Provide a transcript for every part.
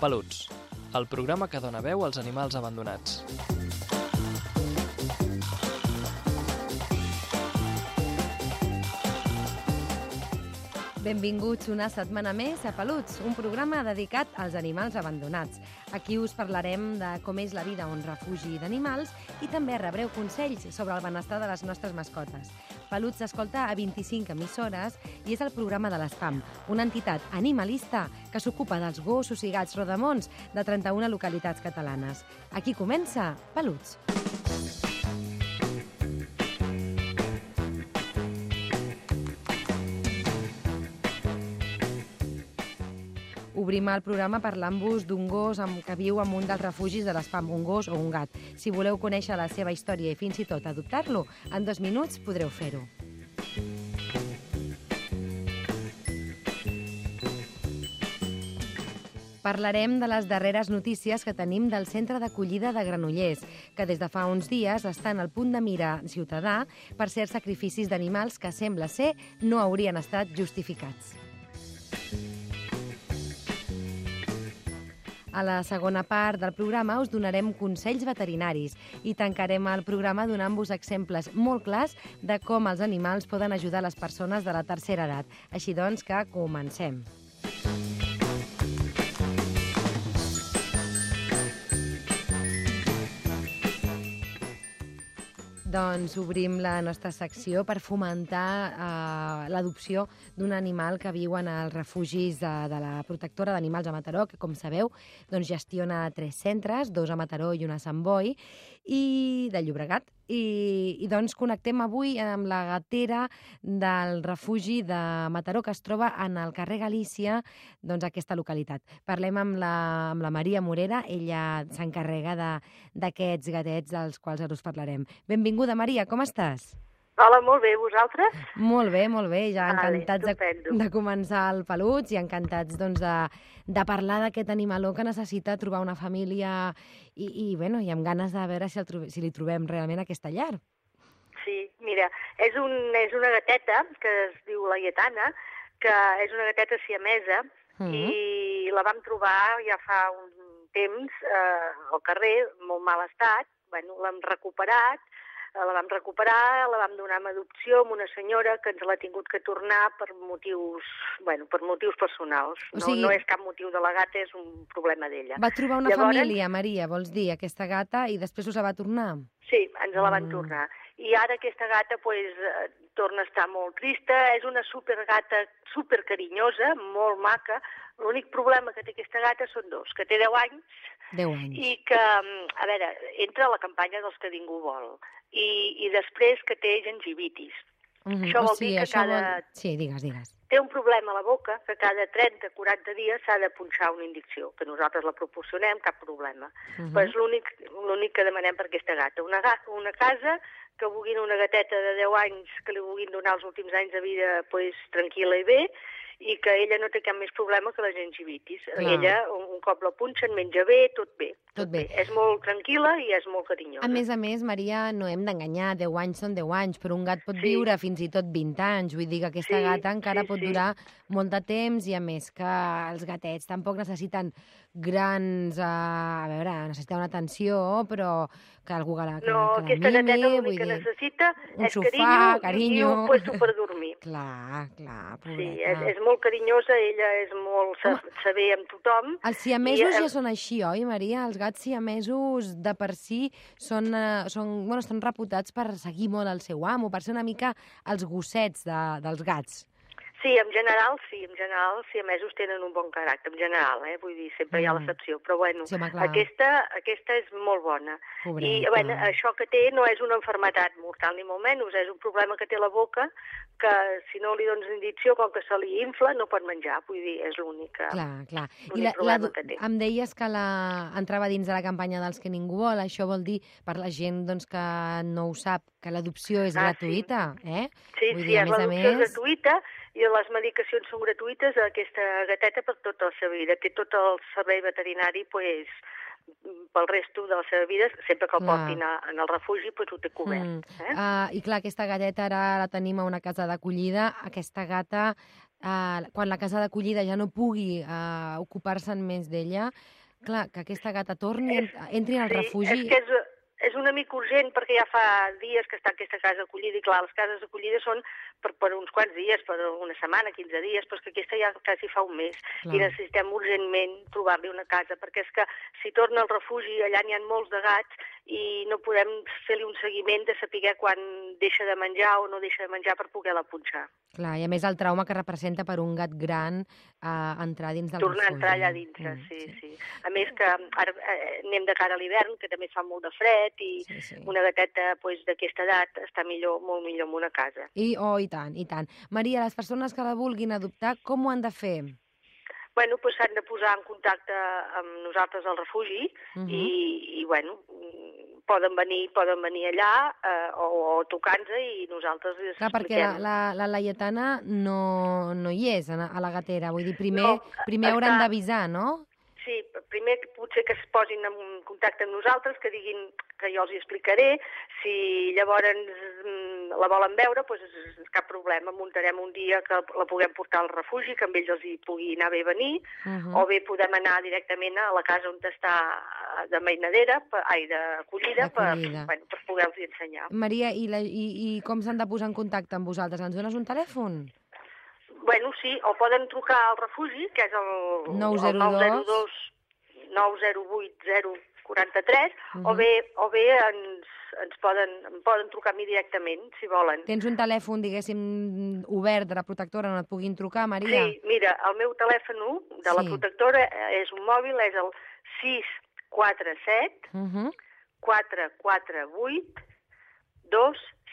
Peluts, el programa que dona veu als animals abandonats. Benvinguts una setmana més a Peluts, un programa dedicat als animals abandonats. Aquí us parlarem de com és la vida a un refugi d'animals i també rebreu consells sobre el benestar de les nostres mascotes. Peluts s'escolta a 25 emissores i és el programa de l'ESPAM, una entitat animalista que s'ocupa dels gossos i gats rodamons de 31 localitats catalanes. Aquí comença Peluts. Obrim el programa parlant-vos d'un gos amb, que viu en un dels refugis de l'espam, un gos o un gat. Si voleu conèixer la seva història i fins i tot adoptar-lo, en dos minuts podreu fer-ho. Parlarem de les darreres notícies que tenim del centre d'acollida de Granollers, que des de fa uns dies està en el punt de mira ciutadà per certs sacrificis d'animals que sembla ser no haurien estat justificats. A la segona part del programa us donarem consells veterinaris i tancarem el programa donant-vos exemples molt clars de com els animals poden ajudar les persones de la tercera edat. Així doncs que comencem. Doncs obrim la nostra secció per fomentar eh, l'adopció d'un animal que viu en els refugis de, de la protectora d'animals a Mataró, que, com sabeu, doncs gestiona tres centres, dos a Mataró i un a Sant Boi, i de Llobregat. I, I doncs connectem avui amb la gatera del refugi de Mataró, que es troba en el carrer Galícia, doncs aquesta localitat. Parlem amb la, amb la Maria Morera, ella s'encarrega d'aquests gatets dels quals ara us parlarem. Benvinguda, Maria, com estàs? Hola, molt bé, vosaltres? Molt bé, molt bé, ja Vale, encantats de, estupendo. de començar el peluts i encantats doncs, de, de parlar d'aquest animaló que necessita trobar una família i, i, bueno, i amb ganes de veure si, el, si li trobem realment aquesta llar. Sí, mira, és, un, és una gateta que es diu la Lletana, que és una gateta siamesa, Mm. i la vam trobar ja fa un temps eh, al carrer, molt mal estat, bueno, l'hem recuperat, la vam recuperar, la vam donar en adopció amb una senyora que ens l'ha tingut que tornar per motius, bueno, per motius personals. O no, sigui- no és cap motiu de la gata, és un problema d'ella. Va trobar una Llavors- família, Maria, vols dir, aquesta gata, i després us la va tornar? Sí, ens la van Mm. tornar. I ara aquesta gata pues, eh, torna a estar molt trista. És una supergata supercarinyosa, molt maca. L'únic problema que té aquesta gata són dos, que té 10 anys 10 anys. i que, mm, a veure, entra a la campanya dels que ningú vol. I, i després que té gingivitis. Mhm, això o vol sigui, dir que això cada- Vol... Sí, digues, digues. Té un problema a la boca que cada 30-40 dies s'ha de punxar una indicció, que nosaltres la proporcionem, cap problema. Mhm. Però és l'únic que demanem per aquesta gata. Una, ga una casa que vulguin una gateta de 10 anys, que li vulguin donar els últims anys de vida pues, tranquil·la i bé, i que ella no té cap més problema que la gingivitis. Clar. Ella, un, un cop la punxen, menja bé, tot bé. Tot bé. És molt tranquil·la i és molt carinyosa. A més a més, Maria, no hem d'enganyar, 10 anys són 10 anys, però un gat pot Sí. viure fins i tot 20 anys. Vull dir que aquesta Sí, gata encara sí, pot sí. durar molt de temps i, a més, que els gatets tampoc necessiten grans... Uh, a veure, necessiten una atenció, però que algú que la, que, No, que aquesta mimi, gateta l'únic que dir... necessita un és sofà, carinyo, i un puesto per dormir. Clar, clar, Sí, pobreta. és, és molt carinyosa, ella és molt saber amb tothom. Els siamesos I, eh, ja són així, oi, Maria? Els gats siamesos de per si són, eh, són, bueno, estan reputats per seguir molt el seu amo, per ser una mica els gossets de, dels gats. Sí, en general, sí, en general, sí, a mesos tenen un bon caràcter, en general, eh? vull dir, sempre hi ha Mm. l'excepció, però bueno, Sí, home, clar. aquesta, aquesta és molt bona. Pobreta. I, bueno, això que té no és una enfermetat mortal, ni molt menys, és un problema que té la boca, que si no li dones indicció, com que se li infla, no pot menjar, vull dir, és l'única. Clar, clar. I la, la, problema que té. em deies que la, entrava dins de la campanya dels que ningú vol. Això vol dir, per la gent doncs, que no ho sap, que l'adopció és Ah, sí. gratuïta, eh? Sí, Vull sí, dir, és més l'adopció és més- gratuïta i les medicacions són gratuïtes a aquesta gateta per tota la seva vida. Té tot el servei veterinari pues, pel resto de la seva vida, sempre que el Clar. portin a, en el refugi, pues, ho té cobert. Mm. Eh? Uh, I clar, aquesta gateta ara la tenim a una casa d'acollida. Aquesta gata uh, quan la casa d'acollida ja no pugui uh, ocupar-se'n més d'ella, clar, que aquesta gata torni, És- entri en el sí, refugi... és que és, és una mica urgent perquè ja fa dies que està aquesta casa acollida i clar, les cases acollides són per, per uns quants dies, per una setmana, 15 dies, però és que aquesta ja quasi fa un mes Clar. i necessitem urgentment trobar-li una casa perquè és que si torna al refugi allà n'hi ha molts de gats i no podem fer-li un seguiment de saber quan deixa de menjar o no deixa de menjar per poder-la punxar. Clar, i a més el trauma que representa per un gat gran uh, entrar dins del Tornar a entrar allà dintre, Mm, sí, sí. A més que ara eh, anem de cara a l'hivern, que també fa molt de fred i sí, sí. una gateta pues, d'aquesta edat està millor, molt millor en una casa. I, oh, i tant, i tant. Maria, les persones que la vulguin adoptar, com ho han de fer? Bueno, pues s'han de posar en contacte amb nosaltres al refugi Uh -huh. i, i bueno, poden venir, poden venir allà eh, o, o tocant-nos i nosaltres els Clar, perquè la, expliquem. la, la Laietana no, no hi és a, la gatera. Vull dir, primer, No, primer hauran d'avisar, no? Sí, primer potser que es posin en contacte amb nosaltres, que diguin que jo els hi explicaré. Si llavors mm, la volen veure, doncs cap problema. Muntarem un dia que la puguem portar al refugi, que amb ells els hi pugui anar bé venir, Uh -huh. o bé podem anar directament a la casa on està de mainadera, per, ai, d'acollida, per, bueno, per poder-los ensenyar. Maria, i, la, i, i com s'han de posar en contacte amb vosaltres? Ens dones un telèfon? Bueno, sí, o poden trucar al refugi, que és el, 902. el 902 908 043, Mhm. o bé, o bé ens, ens poden, poden trucar a mi directament, si volen. Tens un telèfon, diguéssim, obert de la protectora on et puguin trucar, Maria? Sí, mira, el meu telèfon de la Sí. protectora eh, és un mòbil, és el 647 Uh -huh. 448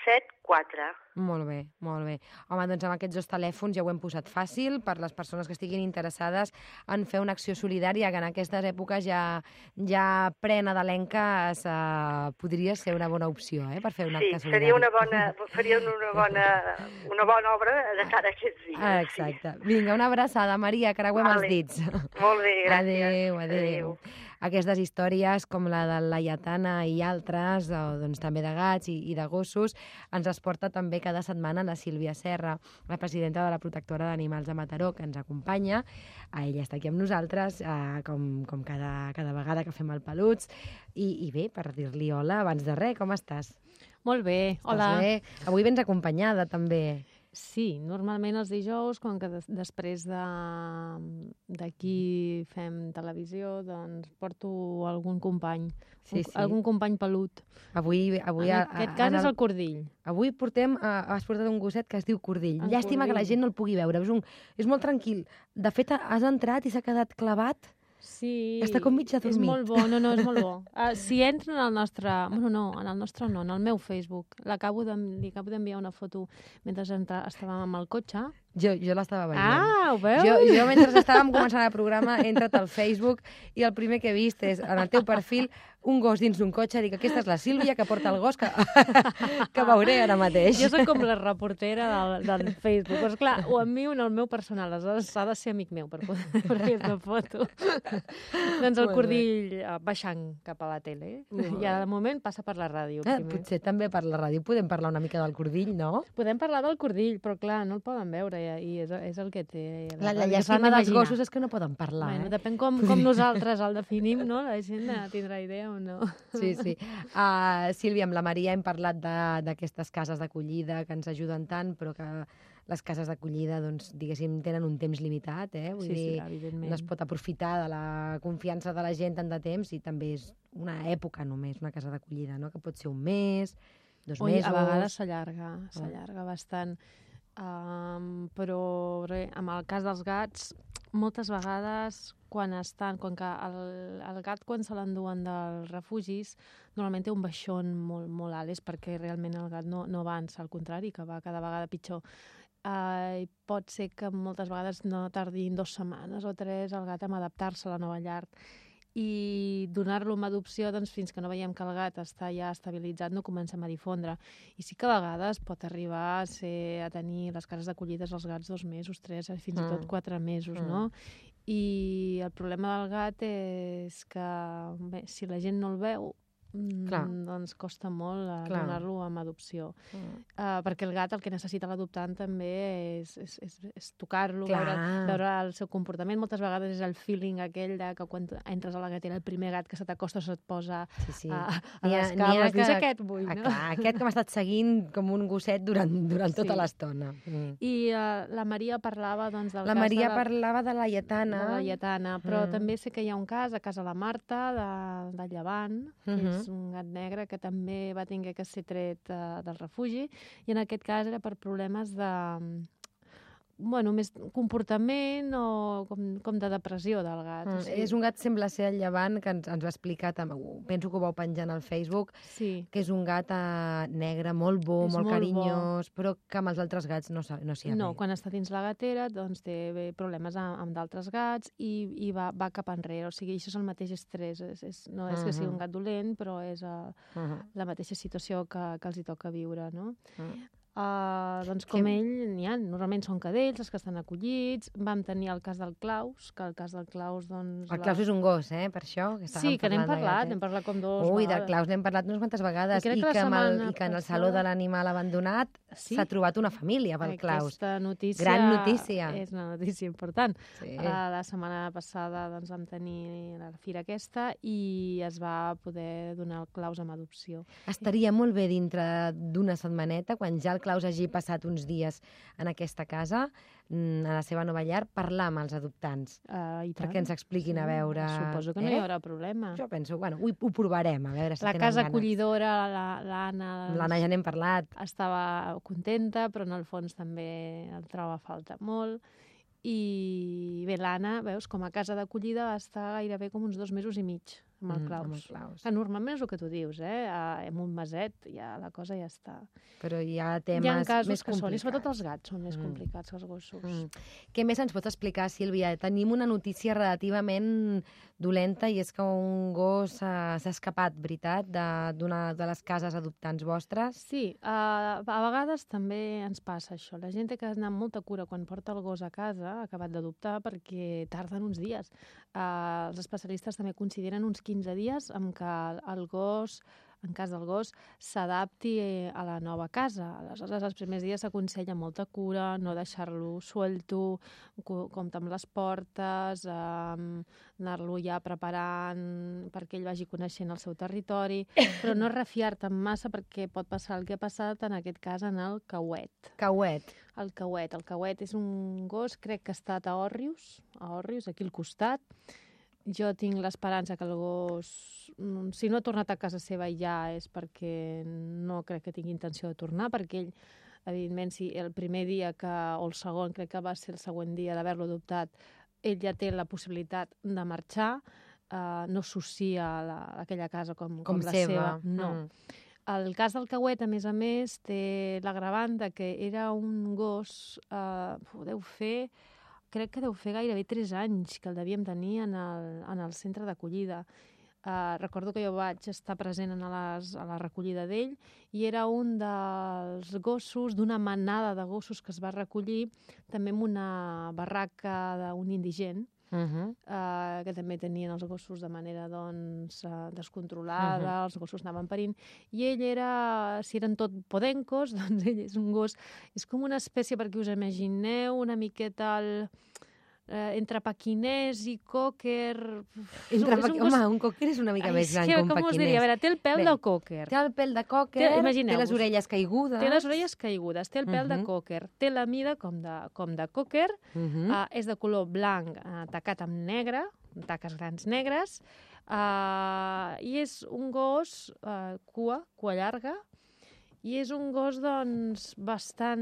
274. Molt bé, molt bé. Home, doncs amb aquests dos telèfons ja ho hem posat fàcil per les persones que estiguin interessades en fer una acció solidària, que en aquestes èpoques ja, ja pre-nadalenques eh, podria ser una bona opció, eh, per fer un Sí, acte solidari. seria una bona, faria una bona, una bona obra de cara a aquests dies. Ah, sí. exacte. Vinga, una abraçada, Maria, creuem els Vale. dits. Molt bé, gràcies. Adéu, adéu. Aquestes històries, com la de la Iatana i altres, o, doncs, també de gats i, i de gossos, ens les porta també cada setmana la Sílvia Serra, la presidenta de la Protectora d'Animals de Mataró, que ens acompanya. Ah, Ella està aquí amb nosaltres, eh, com, com cada, cada vegada que fem el Peluts. I, I bé, per dir-li hola, abans de res, com estàs? Molt bé, Estàs hola. bé? Avui vens acompanyada, també. Sí, normalment els dijous, quan que des després de- d'aquí fem televisió, doncs porto algun company, Sí, un, sí. algun company pelut. Avui, avui en a- aquest a- cas en és el cordill. Avui portem, uh, has portat un gosset que es diu Cordill. En Llàstima que la Cordill. gent no el pugui veure. És, un, és molt tranquil. De fet, has entrat i s'ha quedat clavat. Sí. Està com mig És adormit. molt bo, no, no, és molt bo. Uh, si entren al nostre... Bueno, no, en el nostre no, en el meu Facebook. L'acabo de, li acabo d'enviar una foto mentre entra, estàvem amb el cotxe. Jo, jo l'estava veient. Ah, ho veus? Jo, jo, mentre estàvem començant el programa, he entrat al Facebook i el primer que he vist és, en el teu perfil, un gos dins d'un cotxe. Dic, aquesta és la Sílvia, que porta el gos, que, que veuré ara mateix. Jo sóc com la reportera del, del Facebook. Doncs clar, ho envio en el meu personal, aleshores s'ha de ser amic meu per poder fer aquesta foto. doncs el Molt cordill eh, baixant cap a la tele. Molt I ara, de moment passa per la ràdio. Ah, Primer. potser també per la ràdio podem parlar una mica del Cordill, no? Podem parlar del cordill, però clar, no el poden veure i és, és el que té. La, la llàstima dels gossos és que no poden parlar, Bueno, eh? depèn com, com nosaltres el definim, no? La gent eh, tindrà idea o no. Sí, sí. Uh, Sílvia, amb la Maria hem parlat de- d'aquestes cases d'acollida que ens ajuden tant, però que les cases d'acollida, doncs, diguéssim, tenen un temps limitat, eh? Vull sí, sí, dir, evidentment. no es pot aprofitar de la confiança de la gent tant de temps i també és una època només, una casa d'acollida, no? Que pot ser un mes, dos Ui, mesos... a vegades s'allarga, s'allarga bastant. Um, però re, amb el cas dels gats, moltes vegades quan estan, quan que el, el gat quan se l'enduen dels refugis normalment té un baixón molt, molt alt, és perquè realment el gat no, no avança, al contrari, que va cada vegada pitjor. Uh, i pot ser que moltes vegades no tardin dues setmanes o tres el gat en adaptar-se a la nova llar i donar-lo en adopció doncs, fins que no veiem que el gat està ja estabilitzat no comencem a difondre. I sí que a vegades pot arribar a, ser, a tenir les cases d'acollides als gats dos mesos, tres, eh, fins i tot Mm. quatre mesos, Mm. no? I el problema del gat és que bé, si la gent no el veu, mm, Clar. doncs costa molt Clar. donar-lo amb adopció. Mm. Uh, perquè el gat el que necessita l'adoptant també és, és, és, és tocar-lo, veure, veure el seu comportament. Moltes vegades és el feeling aquell de que quan entres a la gatera el primer gat que se t'acosta se't posa Sí, sí. a, a les cames. que- Dius, aquest vull, Ah, no? clar, aquest que m'ha estat seguint com un gosset durant, durant tota Sí. l'estona. Mm. I uh, la Maria parlava doncs, del La cas Maria de la, parlava de la de lletana. la lletana, però Mm. també sé que hi ha un cas a casa la Marta, de, de Llevant, que Mhm. Un gat negre que també va tenir que ser tret uh, del refugi, i en aquest cas era per problemes de bueno, més comportament o com, com de depressió del gat. Mm. És un gat, sembla ser el llevant, que ens, ens va explicar, penso que ho vau penjar al Facebook, Sí, que és un gat eh, negre, molt bo, És molt, molt carinyós, però que amb els altres gats no, no s'hi ha no, bé. quan està dins la gatera doncs té bé, problemes amb, amb d'altres gats i, i va, va cap enrere. O sigui, això és el mateix estrès. És, és, no és que sigui un Mhm. gat dolent, però és uh, Uh la mateixa situació que, que els hi toca viure, no? -huh. Uh, doncs Que- com ell, n'hi ha, normalment són cadells, els que estan acollits. Vam tenir el cas del Claus, que el cas del Claus, doncs... El Claus és un gos, eh, per això? Que Sí, que n'hem parlat, n'hem parlat com dos Ui, del. Claus n'hem parlat unes quantes vegades I crec i que la que, amb el, i que en el Saló de l'Animal Abandonat Sí? s'ha trobat una família pel Claus. Aquesta notícia... Gran notícia. És una notícia important. Sí. La, la setmana passada doncs, vam tenir la fira aquesta i es va poder donar el Claus amb adopció. Estaria molt bé dintre d'una setmaneta, quan ja el Claus hagi passat uns dies en aquesta casa, mm, a la seva nova llar, parlar amb els adoptants, Uh, i tant. perquè ens expliquin a veure... Suposo que no eh? hi haurà problema. Jo penso, bueno, ho, ho provarem, a veure si La casa ganes. acollidora, la- l'Anna... Amb L'Anna ja n'hem parlat. estava contenta, però en el fons també el troba falta molt. I bé, l'Anna, veus, com a casa d'acollida va estar gairebé com uns dos mesos i mig amb el Mm, Claus. amb el Claus. Que normalment és el que tu dius, eh? Ah, En un meset ja la cosa ja està. Però hi ha temes Hi ha casos més que són, i complicats. sobretot els gats són més Mm. complicats que els gossos. Mm. Què més ens pots explicar, Sílvia? Tenim una notícia relativament dolenta i és que un gos eh, s'ha escapat, veritat, de- d'una de, les cases adoptants vostres. Sí, uh, a vegades també ens passa això. La gent té que anar amb molta cura quan porta el gos a casa, acabat d'adoptar, perquè tarden uns dies. Uh, els especialistes també consideren uns 15 dies en què el gos en cas del gos, s'adapti eh, a la nova casa. Aleshores, els primers dies s'aconsella molta cura, no deixar-lo suelto, co- compte amb les portes, eh, anar-lo ja preparant perquè ell vagi coneixent el seu territori, però no refiar-te massa perquè pot passar el que ha passat en aquest cas en el cauet. Cauet. El cauet. El cauet és un gos, crec que ha estat a Òrrius, a Òrrius, aquí al costat. Jo tinc l'esperança que el gos, mm, si no ha tornat a casa seva ja és perquè no crec que tingui intenció de tornar, perquè ell, evidentment, si el primer dia que, o el segon, crec que va ser el següent dia d'haver-lo adoptat, ell ja té la possibilitat de marxar, eh, no associa la, aquella casa com, Com, la seva. seva. No. Mm. El cas del cauet, a més a més, té l'agravant que era un gos, eh, ho deu fer, crec que deu fer gairebé 3 anys que el devíem tenir en el, en el centre d'acollida. Uh, recordo que jo vaig estar present en les, a la recollida d'ell i era un dels gossos, d'una manada de gossos que es va recollir també en una barraca d'un indigent, Uh -huh. eh, que també tenien els gossos de manera doncs, eh, descontrolada, uh -huh. els gossos anaven parint, i ell era, si eren tot podencos, doncs ell és un gos, és com una espècie, perquè us imagineu, una miqueta el, eh, entre paquinès i un- Entre, és un Home, gos- un cocker és una mica Ai, més és gran que, que un com us diria? A veure, té el pèl Bé, de cocker. Té el pèl de cocker, té, imagineu-vos. les orelles caigudes. Té les orelles caigudes, té el pèl uh Mhm. de cocker, té la mida com de, com de cocker, Uh -huh. Uh, és de color blanc uh, tacat amb negre, taques grans negres, uh, i és un gos uh, cua, cua llarga, i és un gos, doncs, bastant...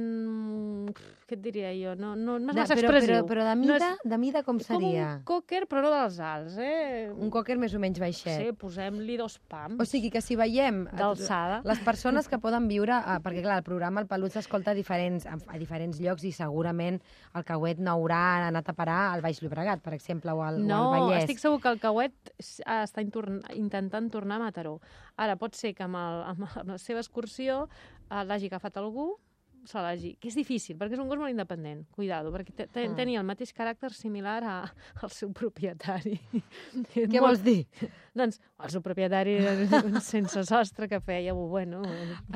Què et diria jo? No, no, no és massa però, expressiu. però, però de No mida, és- de mida com És com seria? un cocker, però no dels alts, eh? Un cocker més o menys baixet. Sí, posem-li dos pams O sigui que si veiem... d'alçada. Les persones que poden viure, eh, perquè clar, el programa El Pelut s'escolta a diferents, a, a diferents llocs i segurament el Cauet no haurà anat a parar al Baix Llobregat, per exemple, o al, o No, al Vallès. estic segur que el Cauet està intorn- intentant tornar a Mataró. Ara, pot ser que amb, el, amb la seva excursió eh, l'hagi agafat algú, s'elegir, que és difícil, perquè és un gos molt independent, cuidado, perquè te, te, Mm. tenia el mateix caràcter similar a, al seu propietari. Què vols dir? Doncs el seu propietari era un sense sostre que feia, bueno,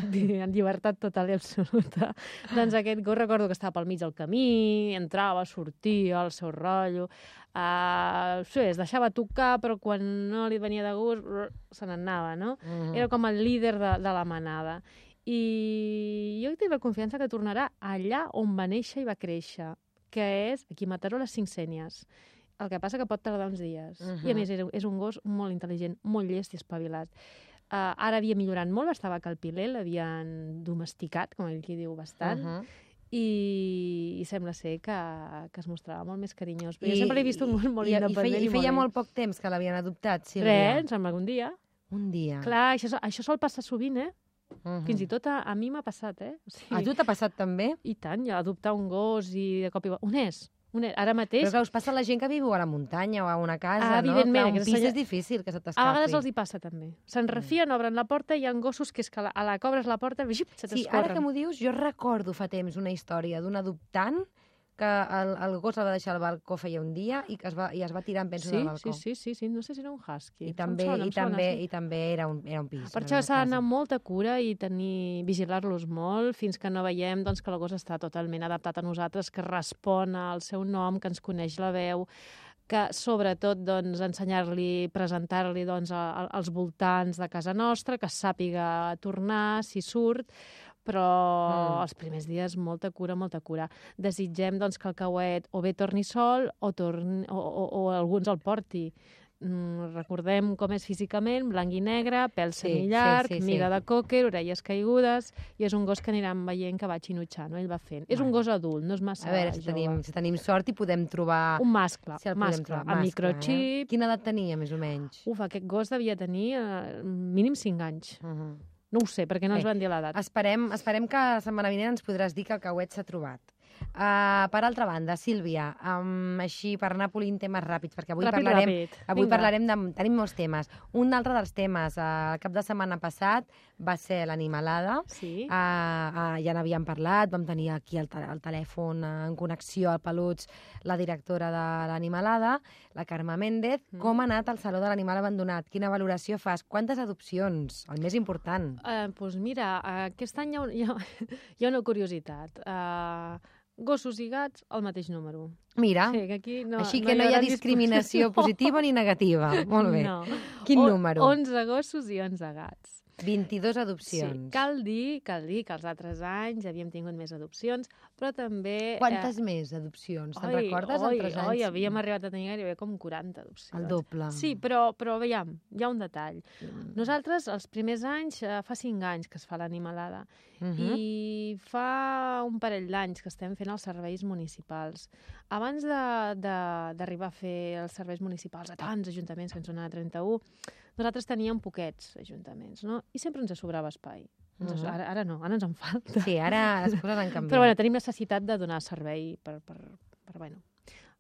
en llibertat total i absoluta. doncs aquest gos recordo que estava pel mig del camí, entrava, sortia, el seu rotllo, uh, sí, es deixava tocar, però quan no li venia de gust, se n'anava, no? Mm. Era com el líder de, de la manada. I jo tinc la confiança que tornarà allà on va néixer i va créixer, que és aquí a Mataró, les cinc sènies. El que passa que pot tardar uns dies. Uh -huh. I a més és, és un gos molt intel·ligent, molt llest i espavilat. Uh, ara havia millorat molt, estava Piler l'havien domesticat, com ell qui diu, bastant, uh -huh. I, i sembla ser que, que es mostrava molt més carinyós. Però I- jo sempre l'he vist un gos molt i, independent i feia, i molt feia bé. molt poc temps que l'havien adoptat, Sílvia. Res, em sembla que un dia. Un dia. Clar, això, això sol passar sovint, eh? Mhm. Fins i tot a, a mi m'ha passat, eh? O sigui, A tu t'ha passat també? I tant, ja adoptar un gos i de cop i volta... On és? On és? Ara mateix, Però que us passa a la gent que viu a la muntanya o a una casa, Ah, no? evidentment, Clar, un pis és difícil que se a t'escapi. vegades els hi passa també. Se'n refien, obren la porta i hi ha gossos que és que a la, a la que obres la porta xip, se Sí, t'escorren. ara que m'ho dius, jo recordo fa temps una història d'un adoptant que el, el gos el va deixar al balcó feia un dia i, que es va, i es va tirar en penso sí, del balcó. sí, sí, sí, sí, no sé si era un husky. I Em també, sona, em i, sona, també, sí. i també era un, era un pis. Per això s'ha d'anar amb molta cura i tenir vigilar-los molt fins que no veiem doncs, que el gos està totalment adaptat a nosaltres, que respon al seu nom, que ens coneix la veu, que sobretot doncs, ensenyar-li, presentar-li doncs, a, a, als voltants de casa nostra, que sàpiga tornar si surt, però Mm. els primers dies molta cura, molta cura. Desitgem doncs, que el cauet o bé torni sol o, torni, o, o, o alguns el porti. Mm, recordem com és físicament, blanc i negre, pèl Sí, sí, semillarg, sí, sí. mida de còquer, orelles caigudes, i és un gos que aniran veient que va xinutxant, no? ell va fent. És un Bueno. gos adult, no és massa A veure, si jove. tenim, si tenim sort i podem trobar... Un mascle, si mascle, trobar. amb microchip. Eh? Quina edat tenia, més o menys? Uf, aquest gos devia tenir eh, mínim 5 anys. Uh -huh. No ho sé, perquè no ens Bé, van dir l'edat. Esperem, esperem que la setmana vinent ens podràs dir que el cauet s'ha trobat. Uh, per altra banda, Sílvia, um, així per anar polint temes ràpids, perquè avui ràpid, parlarem ràpid. Avui Vinga. parlarem de... Tenim molts temes. Un altre dels temes, uh, el cap de setmana passat, va ser l'animalada. Sí. Uh, uh, ja n'havíem parlat, vam tenir aquí al, te al telèfon uh, en connexió al Peluts la directora de l'Animalada, la Carme Méndez. Mm. Com ha anat el Saló de l'Animal Abandonat? Quina valoració fas? Quantes adopcions? El més important. Eh, doncs mira, aquest any hi ha, hi ha, hi ha una curiositat. Uh, gossos i gats, el mateix número. Mira, Sí, que aquí no, així que no, hi ha haurà discriminació discussió. positiva ni negativa. Molt bé. No. Quin O- número? 11 gossos i 11 gats. 22 Sí, adopcions. cal dir, cal dir que els altres anys havíem tingut més adopcions, però també... Quantes més adopcions? Te'n recordes oi, altres anys? Oi, havíem arribat a tenir gairebé com 40 adopcions. El doble. Sí, però, però veiem, hi ha un detall. Mm. Nosaltres, els primers anys, eh, fa 5 anys que es fa l'animalada, Mhm. i fa un parell d'anys que estem fent els serveis municipals. Abans d'arribar a fer els serveis municipals a tants ajuntaments, són a 31, nosaltres teníem poquets ajuntaments, no? I sempre ens sobrava espai. Ens, Mhm. ara, ara no, ara ens en falta. Sí, ara les coses han canviat. Però bueno, tenim necessitat de donar servei per, per, per, bueno,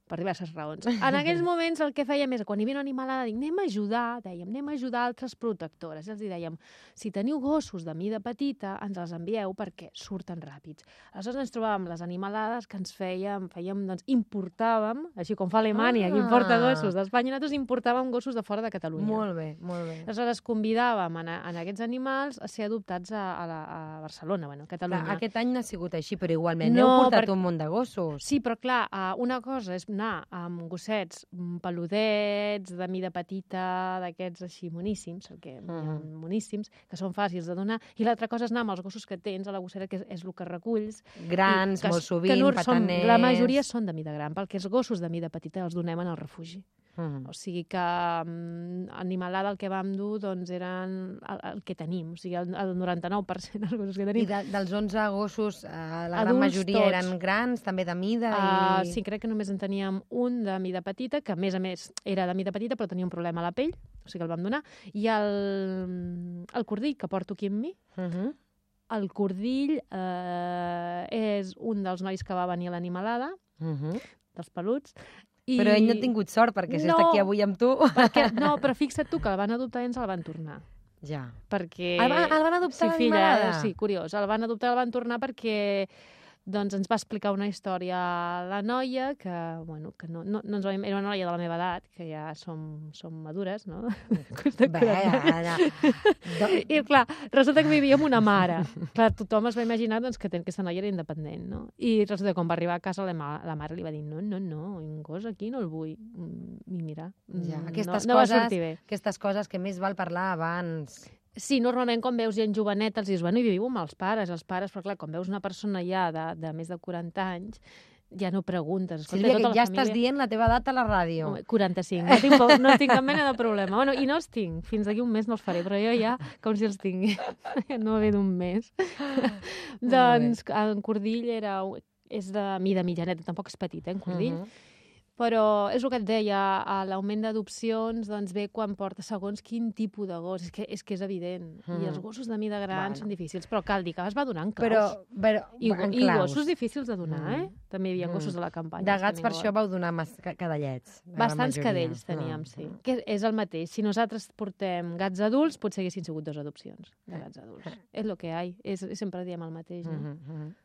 per diverses raons. En aquells moments el que fèiem és, quan hi havia una animalada, dic, anem a ajudar, dèiem, anem a ajudar altres protectores. I els dèiem, si teniu gossos de mida petita, ens els envieu perquè surten ràpids. Aleshores ens trobàvem les animalades que ens fèiem, fèiem, doncs, importàvem, així com fa Alemanya, Ah. que importa gossos d'Espanya, nosaltres importàvem gossos de fora de Catalunya. Molt bé, molt bé. Aleshores convidàvem en, en aquests animals a ser adoptats a, a, la, a Barcelona, bueno, a Catalunya. Clar, aquest any no ha sigut així, però igualment No, n'heu portat perquè- un munt de gossos. Sí, però clar, eh, una cosa és anar amb gossets mm, peludets, de mida petita, d'aquests així moníssims, el que hi ha Mhm. moníssims, que són fàcils de donar, i l'altra cosa és anar amb els gossos que tens a la gossera, que és, és el que reculls. Grans, que, molt que sovint, no són. La majoria són de mida gran, perquè els gossos de mida petita els donem en el refugi. Mm. O sigui que mm, animalada el que vam dur doncs eren el, el que tenim, o sigui el, el 99% dels gossos que I tenim. de, dels 11 gossos, eh, la gran Adults, majoria tots. eren grans, també de mida. Uh, i... sí, crec que només en teníem un de mida petita, que a més a més era de mida petita però tenia un problema a la pell, o sigui que el vam donar, i el, el cordill que porto aquí amb mi, Uh -huh. el cordill eh, és un dels nois que va venir a l'animalada, Uh -huh. dels peluts, i... Però ell no ha tingut sort, perquè si No. està aquí avui amb tu... Perquè, no, però fixa't tu que el van adoptar i ens el van tornar. Ja. perquè... El van- el van adoptar sí, filla? Sí, curiós. El van adoptar, el van tornar perquè doncs ens va explicar una història a la noia que, bueno, que no, no, no ens va, era una noia de la meva edat, que ja som, som madures, no? Costa Bé, 40. ara... I clar, resulta que vivia amb una mare. Clar, tothom es va imaginar doncs, que, ten- que aquesta noia era independent, no? I resulta que quan va arribar a casa la, ma la mare li va dir no, no, no, un gos aquí no el vull. Mm, I mira, Ja, mm, aquestes no, no va coses- sortir bé. Aquestes coses que més val parlar abans. Sí, normalment quan veus gent joveneta els dius, bueno, i viviu amb els pares, els pares, però clar, quan veus una persona ja de, de més de 40 anys, ja no preguntes. Escolta, Sílvia, tota que ja estàs família... dient la teva edat a la ràdio. Home, 45, no tinc, por- no tinc cap mena de problema. Bueno, I no els tinc, fins d'aquí un mes no els faré, però jo ja, com si els tingui, no ve d'un mes. doncs en Cordill era, és de mida mitjaneta, tampoc és petit, eh, en Cordill, Mhm. Però és el que et deia, l'augment d'adopcions doncs ve quan porta segons quin tipus de gos. És que és, que és evident. Mm. I els gossos de mida gran Bueno. són difícils, però cal dir que es va donar en claus. Però, però I, en I claus. gossos difícils de donar, Mm. eh? També hi havia Mm. gossos a la campanya. De gats, per això vau donar mas ca- cadellets. Bastants cadells teníem, Mm. sí. Que és el mateix. Si nosaltres portem gats adults, potser haguessin sigut dos adopcions de Eh. gats adults. És el que hi ha. És, sempre diem el mateix, no? Mhm, mhm.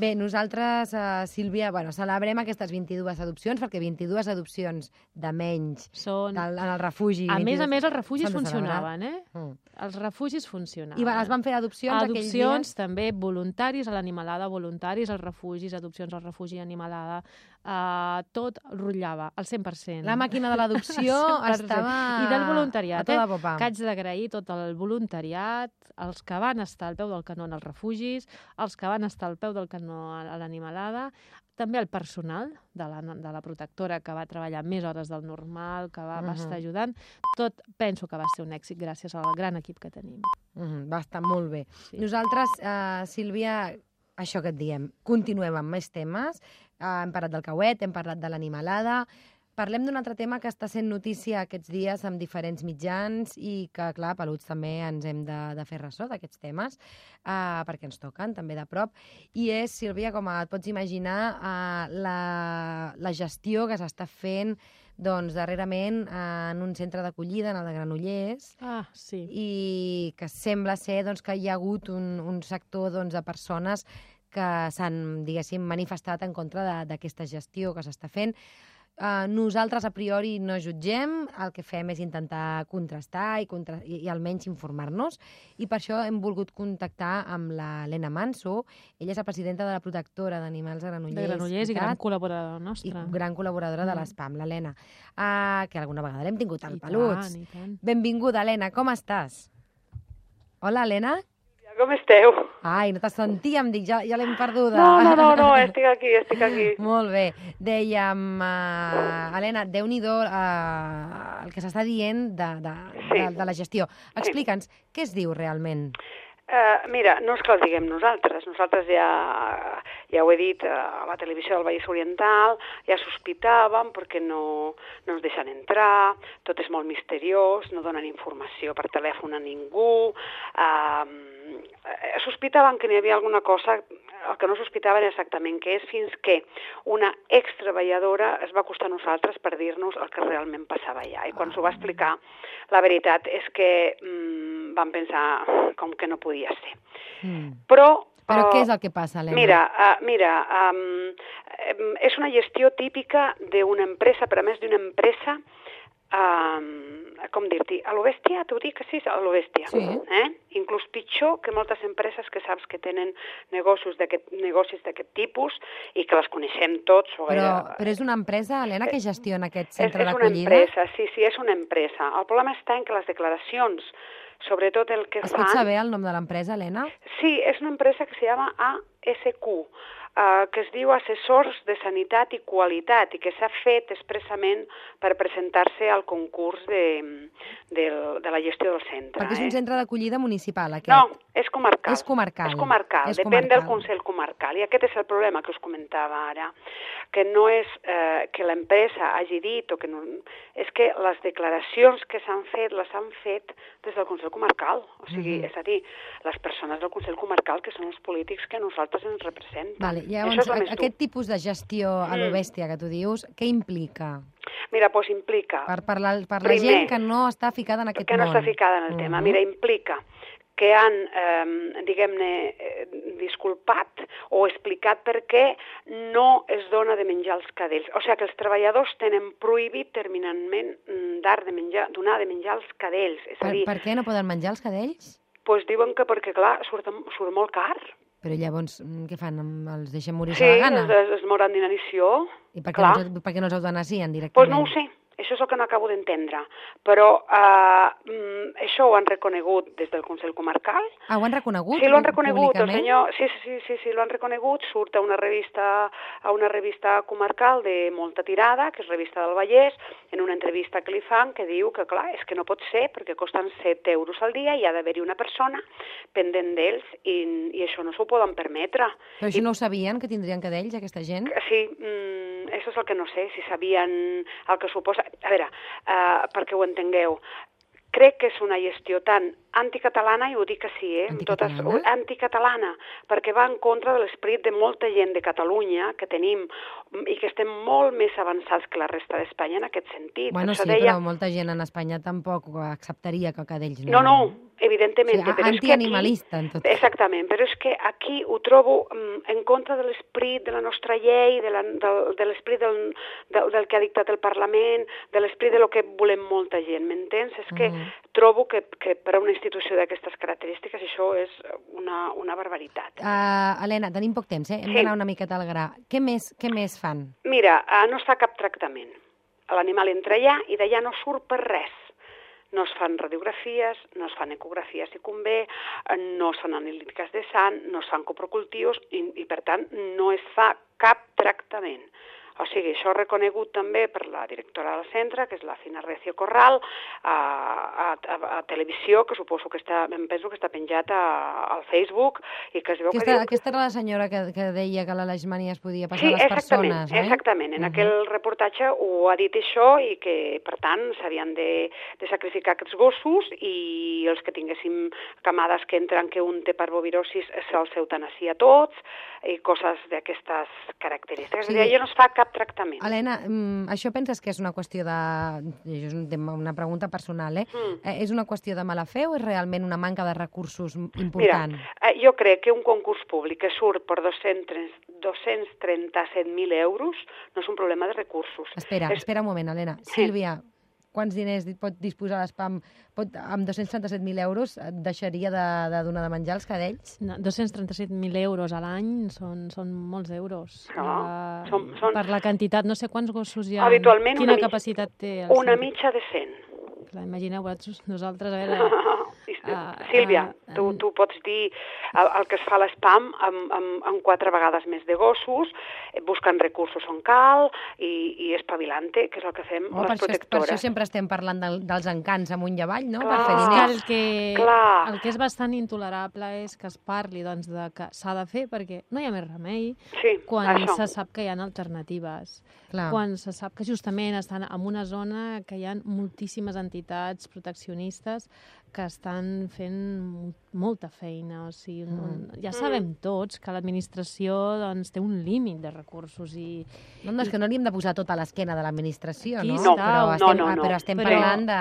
Bé, nosaltres, uh, Sílvia, bueno, celebrem aquestes 22 adopcions, perquè 22 adopcions de menys Són... del, en el refugi. A més a 22 més, els refugis funcionaven, eh? Mm. Els refugis funcionaven. I va, es van fer adopcions aquells Adopcions dies? també voluntaris a l'animalada, voluntaris als refugis, adopcions al refugi animalada, uh, tot rotllava, al 100%. La màquina de l'adopció 100%. estava... I del voluntariat, a tota eh? popa. Que haig d'agrair tot el voluntariat, els que van estar al peu del canó en els refugis, els que van estar al peu del canó a l'animalada, també el personal de la, de la protectora que va treballar més hores del normal, que va, va Mhm. estar ajudant. Tot penso que va ser un èxit gràcies al gran equip que tenim. Mhm, va estar molt bé. Sí. Nosaltres, uh, Sílvia, això que et diem, continuem amb més temes. Uh, hem parlat del cauet, hem parlat de l'animalada, Parlem d'un altre tema que està sent notícia aquests dies amb diferents mitjans i que, clar, peluts també ens hem de, de fer ressò d'aquests temes uh, perquè ens toquen també de prop. I és, Sílvia, com et pots imaginar, uh, la, la gestió que s'està fent doncs, darrerament uh, en un centre d'acollida, en el de Granollers, Ah, sí. i que sembla ser doncs, que hi ha hagut un, un sector doncs, de persones que s'han, diguéssim, manifestat en contra d'aquesta gestió que s'està fent. Uh, nosaltres, a priori, no jutgem, el que fem és intentar contrastar i, contra i, i almenys informar-nos, i per això hem volgut contactar amb l'Helena Manso. Ella és la presidenta de la protectora d'animals de Granollers. De Granollers i gran col·laboradora i nostra. gran col·laboradora de Mm. l'ESPAM, l'Helena, uh, que alguna vegada l'hem tingut al I Peluts. tant, i tant. Benvinguda, Helena, com estàs? Hola, Helena? Com esteu? Ai, no te sentíem, dic, ja, ja l'hem perduda. No, no, no, no, estic aquí, estic aquí. Molt bé. Dèiem, uh, Helena, déu nhi uh, el que s'està dient de, de, Sí. de, de la gestió. Explica'ns, què es diu realment? Uh, mira, no és que el diguem nosaltres, nosaltres ja, ja ho he dit eh, a la televisió del Vallès Oriental, ja sospitàvem perquè no, no ens deixen entrar, tot és molt misteriós, no donen informació per telèfon a ningú, uh, sospitaven que n'hi havia alguna cosa, el que no sospitaven exactament què és, fins que una ex-treballadora es va acostar a nosaltres per dir-nos el que realment passava allà. I quan s'ho va explicar, la veritat és que mm, vam pensar com que no podia ser. Mm. Però... Però eh, què és el que passa, Helena? Mira, uh, mira um, és una gestió típica d'una empresa, però a més d'una empresa, um, com dir-t'hi, a lo bèstia, t'ho dic que sí, a lo bèstia. Sí. Eh? Inclús pitjor que moltes empreses que saps que tenen negocis d'aquest negocis d'aquest tipus i que les coneixem tots. O Però, gaire- però és una empresa, Helena, que gestiona aquest és, centre és una d'acollida? empresa, sí, sí, és una empresa. El problema està en que les declaracions, sobretot el que Es fan... pot saber el nom de l'empresa, Helena? Sí, és una empresa que se llama ASQ, eh, que es diu Assessors de Sanitat i Qualitat i que s'ha fet expressament per presentar-se al concurs de, de, de la gestió del centre. Perquè és un eh? centre d'acollida municipal, aquest. No, és comarcal. És comarcal. És comarcal, És depèn del comarcal. Consell Comarcal. I aquest és el problema que us comentava ara, que no és eh, que l'empresa hagi dit o que no... És que les declaracions que s'han fet les han fet des del Consell Comarcal. O sigui, Mhm. és a dir, les persones del Consell Comarcal que són els polítics que nosaltres ens representen. Vale, llavors, és aquest tipus de gestió a lo Mm. bèstia que tu dius, què implica? Mira, doncs implica... Per, per, la, per la Primer, gent que no està ficada en aquest que no món. està ficada en el tema. Mhm. Mira, implica que han, eh, diguem-ne, eh, disculpat o explicat per què no es dona de menjar als cadells. O sigui que els treballadors tenen prohibit terminantment mm, dar de menjar, donar de menjar als cadells. És Per, a dir, per què no poden menjar els cadells? doncs diuen que perquè, clar, surt, surt molt car. Però llavors, mm, què fan? Els deixen morir Sí, de la gana? es, es moran d'inanició. I per què, clar. no, els- per què no els eutanasien Doncs directament? no ho sé, això és el que no acabo d'entendre. Però eh, mm, això ho han reconegut des del Consell Comarcal. Ah, ho han reconegut? Sí, lo han reconegut, el senyor, sí, sí, sí, sí, sí, lo han reconegut, surt a una revista, a una revista comarcal de molta tirada, que és Revista del Vallès, en una entrevista que li fan, que diu que, clar, és que no pot ser, perquè costen 7 euros al dia i ha d'haver-hi una persona pendent d'ells i, i això no s'ho poden permetre. Però això no ho sabien, que tindrien cadells, aquesta gent? Sí, mm, això és el que no sé, si sabien el que suposa... A veure, uh, perquè ho entengueu, crec que és una gestió tan anticatalana, i ho dic així, eh? amb Totes, Anticatalana? anticatalana, perquè va en contra de l'esperit de molta gent de Catalunya que tenim mm, i que estem molt més avançats que la resta d'Espanya en aquest sentit. Bueno, Per sí, això deia... però molta gent en Espanya tampoc acceptaria que cadells No, no, evidentement. O sigui, però que aquí- antianimalista, en tot cas. Exactament, però és que aquí ho trobo mm, en contra de l'esperit de la nostra llei, de la- del- de l'esperit del, del, del que ha dictat el Parlament, de l'esperit de lo que volem molta gent, m'entens? És que Mhm. trobo que, que per una institució d'aquestes característiques això és una, una barbaritat. Uh, Helena, tenim poc temps, eh? Hem Sí. d'anar una miqueta al gra. Què més, què més fan? Mira, eh, no es fa cap tractament. L'animal entra allà i d'allà no surt per res. No es fan radiografies, no es fan ecografies si convé, no es fan analítiques de sang, no es fan coprocultius i, i per tant no es fa cap tractament. O sigui, això reconegut també per la directora del centre, que és la Fina Recio Corral, a, a, a, a televisió, que suposo que està, em penso que està penjat a, al Facebook, i que es veu Aquesta, que diu... aquesta era la senyora que, que deia que la leishmania es podia passar Sí, a les exactament, persones, oi? exactament. En Mhm. aquell reportatge ho ha dit això i que, per tant, s'havien de, de sacrificar aquests gossos i els que tinguéssim camades que entren que un té parvovirosis se'ls eutanasia tots i coses d'aquestes característiques. Sí. Sí. Allò no es fa cap tractament. Helena, mm, això penses que és una qüestió de... És una pregunta personal, eh? Mm. Eh, És una qüestió de mala fe o és realment una manca de recursos m- Mira, important? eh, jo crec que un concurs públic que surt per 200 237.000 euros no és un problema de recursos. Espera, és- espera un moment, Helena. Sí. Sílvia, quants diners di- pot disposar l'ESPAM? Pot, amb 237.000 euros deixaria de, de donar de menjar als cadells? No, 237.000 euros a l'any són, són molts euros. No, Eh, són- són- Per la quantitat, no sé quants gossos hi ha. Habitualment Quina una capacitat té el Una centre? mitja de 100. Clar, imagineu, vosaltres- nosaltres, a veure... Uh, Sílvia, ah, tu, tu pots dir el, el que es fa a l'espam amb, amb, amb quatre vegades més de gossos, buscant recursos on cal i, i espavilant-te, que és el que fem Oh, per, les això, per protectores. això sempre estem parlant del, dels encants amunt i avall, no? Clar. Per fer diners. el que, Clar. el que és bastant intolerable és que es parli doncs, de que s'ha de fer perquè no hi ha més remei Sí, quan això. se sap que hi ha alternatives. Clar. Quan se sap que justament estan en una zona que hi ha moltíssimes entitats proteccionistes que estan fent mo- molta feina. O sigui, mm. ja sabem tots que l'administració doncs, té un límit de recursos i No, no, és que no li hem de posar tot a l'esquena de l'administració, no? està, però, no, estem, no, no. però estem Però- parlant de,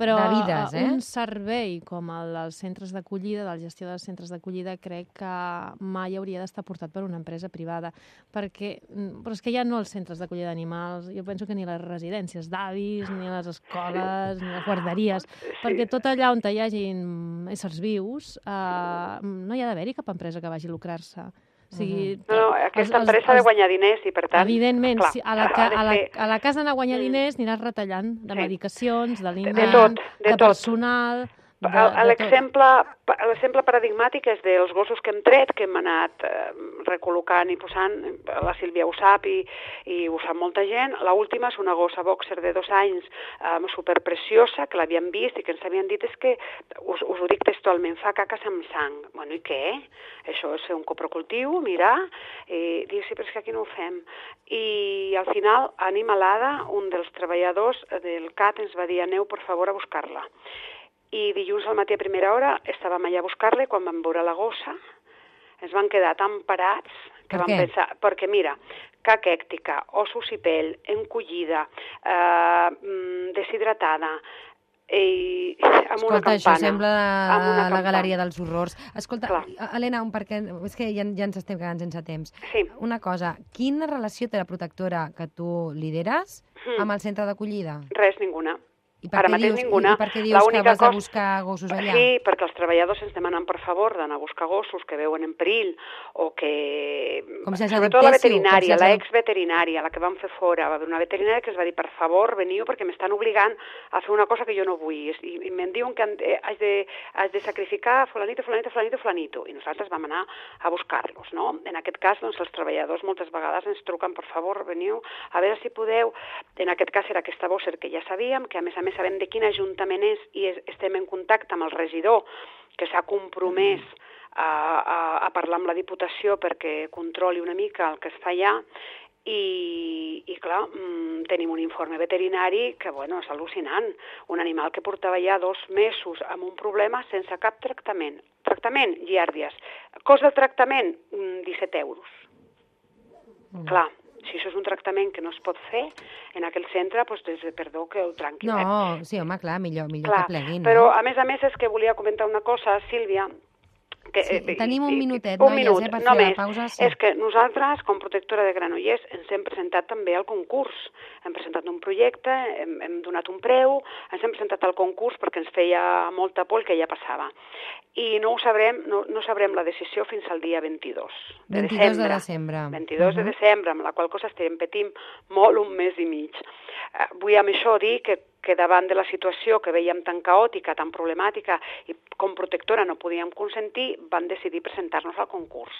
Però de vides, eh? un servei com el dels centres d'acollida, de la gestió dels centres d'acollida, crec que mai hauria d'estar portat per una empresa privada. Perquè, mm, però és que ja no els centres d'acollida d'animals, jo penso que ni les residències d'avis, ni les escoles, ni les guarderies, perquè tot allà on hi hagin éssers vius, eh, no hi ha d'haver-hi cap empresa que vagi a lucrar-se. O sigui, No, no, aquesta els- els- empresa ha de els- guanyar diners i, per tant... Evidentment, clar, si a, la, ca, de a, la, a la casa anar a guanyar Mm. diners aniràs retallant de Sí. medicacions, De tot, de de tot. personal... De, de tot. L'exemple l'exemple paradigmàtic és dels gossos que hem tret, que hem anat eh, recol·locant i posant, la Sílvia ho sap i, i ho sap molta gent. La última és una gossa boxer de dos anys eh, superpreciosa, que l'havíem vist i que ens havien dit és que, us, us ho dic textualment, fa caques amb sang. Bueno, i què? Això és fer un coprocultiu, mirar, i dir, sí, però és que aquí no ho fem. I al final, Animalada, un dels treballadors del CAT ens va dir, aneu, per favor, a buscar-la i dilluns al matí a primera hora estàvem allà a buscar-la i quan vam veure la gossa ens van quedar tan parats que Per què? pensar... Perquè mira, caquèctica, ossocipel, encollida, eh, mm, deshidratada, i amb Escolta, una campana. això sembla amb una la galeria dels horrors. Escolta, Clar. Helena, un perquè, és que ja, ja ens estem quedant sense temps. Sí. Una cosa, quina relació té la protectora que tu lideres Mm. amb el centre d'acollida? Res, ninguna. I per Ara què mateix dius, ninguna. I per què dius que vas a cosa- buscar gossos allà? Sí, perquè els treballadors ens demanen per favor d'anar a buscar gossos que veuen en perill o que... Com si Sobretot la si veterinària, els la ex-veterinària, la que vam fer fora. Va haver una veterinària que ens va dir, per favor, veniu perquè m'estan obligant a fer una cosa que jo no vull. I, i me'n diuen que eh, haig de, haig de sacrificar fulanito, fulanito, fulanito, fulanito. I nosaltres vam anar a buscar-los, no? En aquest cas, doncs, els treballadors moltes vegades ens truquen, per favor, veniu, a veure si podeu. En aquest cas era aquesta bosser que ja sabíem, que a més a més sabem de quin ajuntament és i es, estem en contacte amb el regidor que s'ha compromès a, a, a parlar amb la Diputació perquè controli una mica el que es fa allà i, i clar, mm, tenim un informe veterinari que, bueno, és al·lucinant. Un animal que portava ja dos mesos amb un problema sense cap tractament. Tractament, llardies. Cost del tractament, mm, 17 euros. Mm. Clar, si això és un tractament que no es pot fer en aquell centre, doncs des de perdó que ho tranquil·lem. No, sí, home, clar, millor, millor Clar, que pleguin. però no? a més a més és que volia comentar una cosa, Sílvia, que, Sí, eh, tenim un i- minutet, un noies, minut, eh, per fer només. la pausa, sí. És que nosaltres, com protectora de Granollers, ens hem presentat també al concurs. Hem presentat un projecte, hem, hem donat un preu, ens hem presentat al concurs perquè ens feia molta por el que ja passava. I no ho sabrem, no, no sabrem la decisió fins al dia 22 de 22 de desembre. desembre. 22 de Mhm. desembre, amb la qual cosa estem patint molt un mes i mig. Eh, Vull amb això dir que, que davant de la situació que veiem tan caòtica, tan problemàtica, i com protectora no podíem consentir, van decidir presentar-nos al concurs.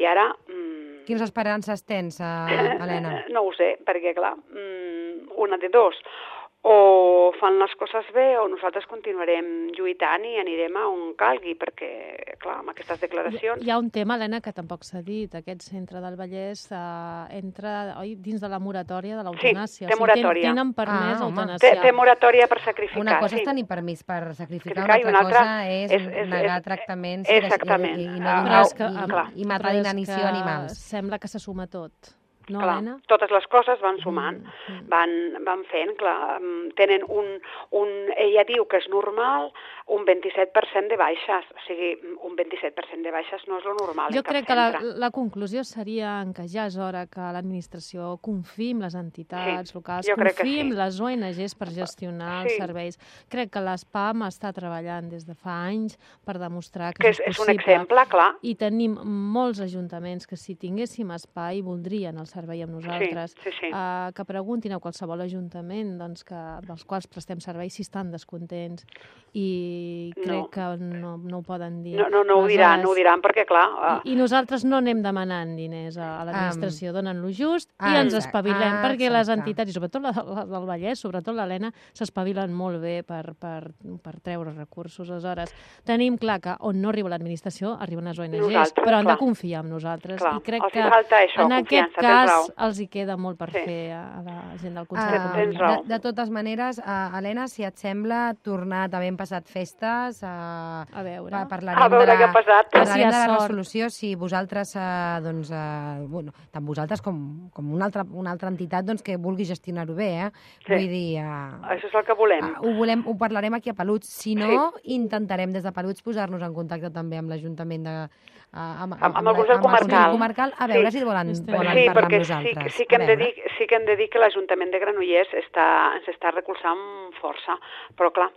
I ara... Mm, Quines esperances tens, eh, Helena? no ho sé, perquè, clar, mm, una de dos. O fan les coses bé o nosaltres continuarem lluitant i anirem a on calgui, perquè, clar, amb aquestes declaracions... hi ha un tema, Helena, que tampoc s'ha dit. Aquest centre del Vallès eh, entra oi, dins de la moratòria de l'eutanàsia. té moratòria. ten, tenen permès Ah, eutanàsia. Té, té moratòria per sacrificar, Una cosa sí. és tenir permís per sacrificar, i una altra una altra cosa és, és- és- negar és- tractaments exactament. i, i, i, no Ah, que, i, i matar d'inanició animals. Sembla que se suma tot. No, clar, Helena? totes les coses van sumant, Mm, mm. van, van fent, clar, mm, tenen un, un, ella diu que és normal, un 27% de baixes, o sigui, un 27% de baixes no és lo normal Jo crec que la, la conclusió seria que ja és hora que l'administració confiï en les entitats Sí, locals, confiï en sí. les ONGs per gestionar els Sí. serveis. Crec que l'ESPAM està treballant des de fa anys per demostrar que, Que és, és és un possible. exemple, clar, I tenim molts ajuntaments que si tinguéssim espai voldrien el servei amb nosaltres. sí, sí. Uh, que preguntin a qualsevol ajuntament doncs, que, dels quals prestem servei si estan descontents. I crec No. que no, no ho poden dir. no, no, no ho diran, no ho diran, perquè, clar, ah, i, I nosaltres no anem demanant diners a, a l'administració, um, donen lo just i ah, ens exacte, espavilem, ah, perquè les exacte. entitats, i sobretot la, la del Vallès, sobretot l'Helena, s'espavilen molt bé per, per, per treure recursos. Aleshores, tenim clar que on no arriba l'administració arriben les ONGs, Nosaltres, però han clar. de confiar en nosaltres. Clar, I crec que falta això, en aquest confiança, tens cas raó. els hi queda molt per Sí. fer a, la gent del Ah, Consell raó. de, de totes maneres, uh, Helena, si et sembla, tornar havent passat festes, uh, A veure. pa- parlarem A veure de què ha passat. Parlarem ha de la sort. resolució si vosaltres, eh, doncs, eh, bueno, tant vosaltres com, com una, altra, una altra entitat doncs, que vulgui gestionar-ho bé, eh? Sí. Vull dir, eh, això és el que volem. Ah, ho, volem, ho parlarem aquí a Peluts. Si no, intentarem des de Peluts posar-nos en contacte també amb l'Ajuntament de... Amb, Amb- amb el Consell Comarcal. comarcal a veure Sí. si volen, Sí, volen sí, parlar amb sí, nosaltres. sí, que A hem de dir, sí que hem de dir que l'Ajuntament de Granollers està, ens està recolzant amb força, però clar,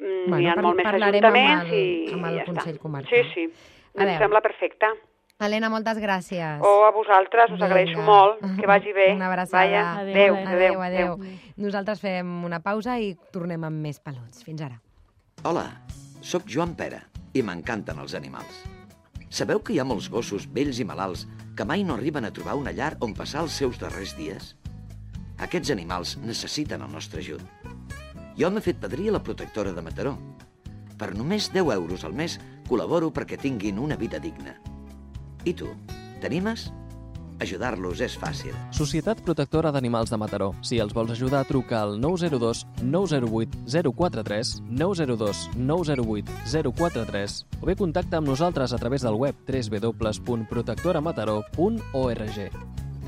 mm, Bueno, hi ha molt més parlarem amb ajuntaments el- i amb el ja Consell està. Comarcal. Sí, sí, A em veure. sembla perfecte. Helena, moltes gràcies. O a vosaltres, us agraeixo Vinga. molt, que vagi bé. Una abraçada. Vaja, Adéu, adéu, Adéu, adéu. Nosaltres fem una pausa i tornem amb més Peluts. Fins ara. Hola, sóc Joan Pera i m'encanten els animals. Sabeu que hi ha molts gossos vells i malalts que mai no arriben a trobar una llar on passar els seus darrers dies? Aquests animals necessiten el nostre ajut. Jo m'he fet padrí a la protectora de Mataró. Per només 10 euros al mes col·laboro perquè tinguin una vida digna. I tu, t'animes? Ajudar-los és fàcil. Societat Protectora d'Animals de Mataró. Si els vols ajudar, truca al 902 908 043, 902 908 043 o bé contacta amb nosaltres a través del web www.protectoramataró.org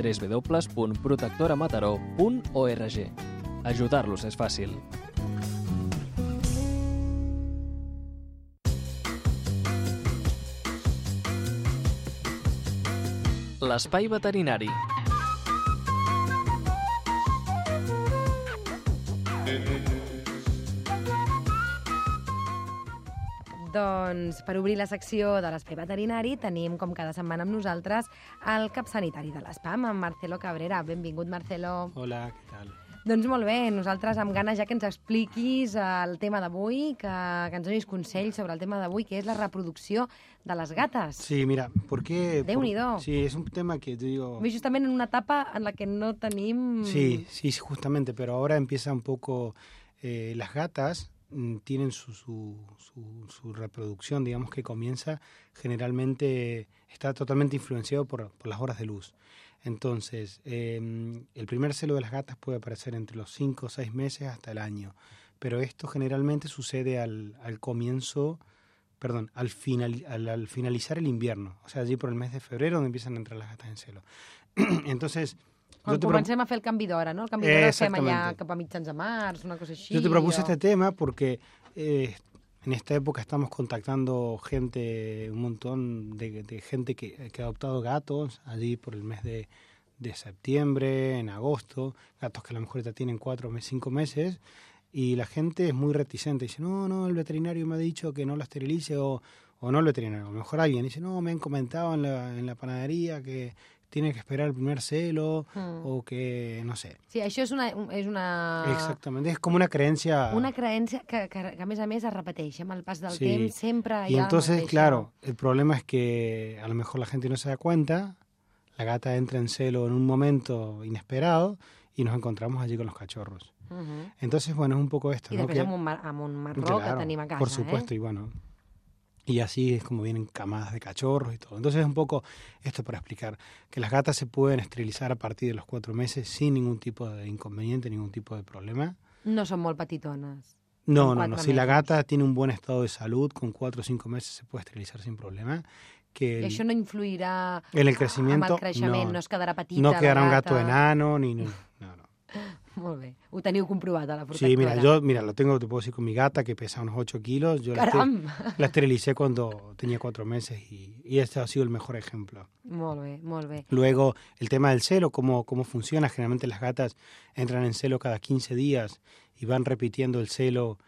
www.protectoramataró.org. Ajudar-los és fàcil. L'espai veterinari. Doncs per obrir la secció de l'espai veterinari tenim, com cada setmana amb nosaltres, el cap sanitari de l'ESPAM, en Marcelo Cabrera. Benvingut, Marcelo. Hola, què tal? Doncs molt bé, nosaltres amb ganes ja que ens expliquis el tema d'avui, que, que ens donis consells sobre el tema d'avui, que és la reproducció de les gates. Sí, mira, ¿por qué? Déu-n'hi-do. por- Sí, es un tema que yo digo... Justament en una etapa en la que no tenim... Sí, sí, justamente, pero ahora empieza un poco... eh, las gatas mm, tienen su, su, su, su reproducción, digamos que comienza generalmente, está totalmente influenciado por, por las horas de luz. Entonces, eh, el primer celo de las gatas puede aparecer entre los 5 o 6 meses hasta el año, pero esto generalmente sucede al, al comienzo, perdón, al, final, al, al finalizar el invierno, o sea, allí por el mes de febrero donde empiezan a entrar las gatas en celo. Entonces, Quan pro- comencem a fer el canvi d'hora, no? El canvi d'hora el fem allà cap a mitjans de març, una cosa així. Yo te propuse o- este tema porque eh, en esta época estamos contactando gente, un montón de, gente que, que ha adoptado gatos allí por el mes de, de septiembre, en agosto, gatos que a lo mejor ya tienen cuatro cinco meses, y la gente es muy reticente, dice, no, no, el veterinario me ha dicho que no la esterilice, o, o no el veterinario, a lo mejor alguien dice, no, me han comentado en la, en la panadería que tiene que esperar el primer celo, Mm. o que, no sé. Sí, això és una... És una... Exactamente, es como una creencia... Una creença que, que, que, a més a més, es repeteix amb el pas del Sí. temps, sempre hi Y ha entonces, el mateix, claro, el problema es que a lo mejor la gente no se da cuenta, la gata entra en celo en un momento inesperado y nos encontramos allí con los cachorros. Uh -huh. Entonces, bueno, es un poco esto, I ¿no? després Que- amb, un mar, amb un marró que Claro, tenim a casa, por supuesto, eh? y bueno, y así es como vienen camadas de cachorros y todo. Entonces es un poco esto para explicar que las gatas se pueden esterilizar a partir de los cuatro meses sin ningún tipo de inconveniente, ningún tipo de problema. No són molt petitones. No, no, no. cuatro Si la meses. gata tiene un buen estado de salud, con cuatro o cinco meses se puede esterilizar sin problema. Que el- això no influirà en el crecimiento creixement, no, no, es quedarà petita no quedará un gato enano ni no, no, no. Molt bé. Ho teniu comprovat a la protectora. Sí, mira, yo mira, lo tengo, te puedo decir con mi gata que pesa unos 8 kilos. Yo la, Caram! la esterilicé cuando tenía cuatro meses y, y este ha sido el mejor ejemplo. Molt bé, molt bé. Luego, el tema del celo, cómo, cómo funciona. Generalmente las gatas entran en celo cada 15 días y van repitiendo el celo.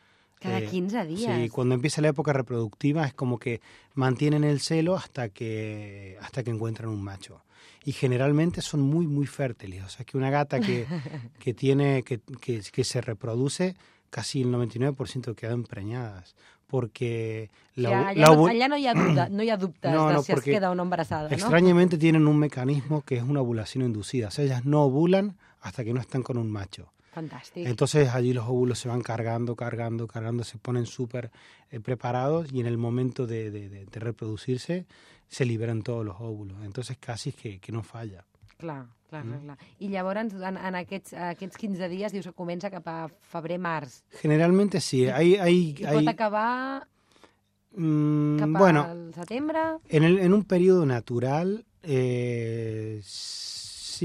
Cada eh, 15 días. Sí, cuando empieza la época reproductiva es como que mantienen el celo hasta que, hasta que encuentran un macho. Y generalmente son muy, muy fértiles. O sea, que una gata que, que, tiene, que, que, que se reproduce, casi el 99% quedan preñadas. Porque la, allà, la no, allà no hi ha, dubte, no hi ha dubtes No, no, si queda embarassada, no? extrañamente tienen un mecanismo que es una ovulación inducida. O sea, ellas no ovulan hasta que no están con un macho. Fantàstic. Entonces allí los óvulos se van cargando, cargando, cargando, se ponen súper eh, preparados y en el momento de, de- de- reproducirse se liberan todos los óvulos. Entonces casi que, que no falla. Clar, clar, clar, Mm. clar. I llavors, en, en aquests, aquests 15 dies, dius que comença cap a febrer-març. Generalmente sí. Hay, hay, I hay- pot acabar mm, cap bueno, al setembre? en, el- en un periodo natural, eh,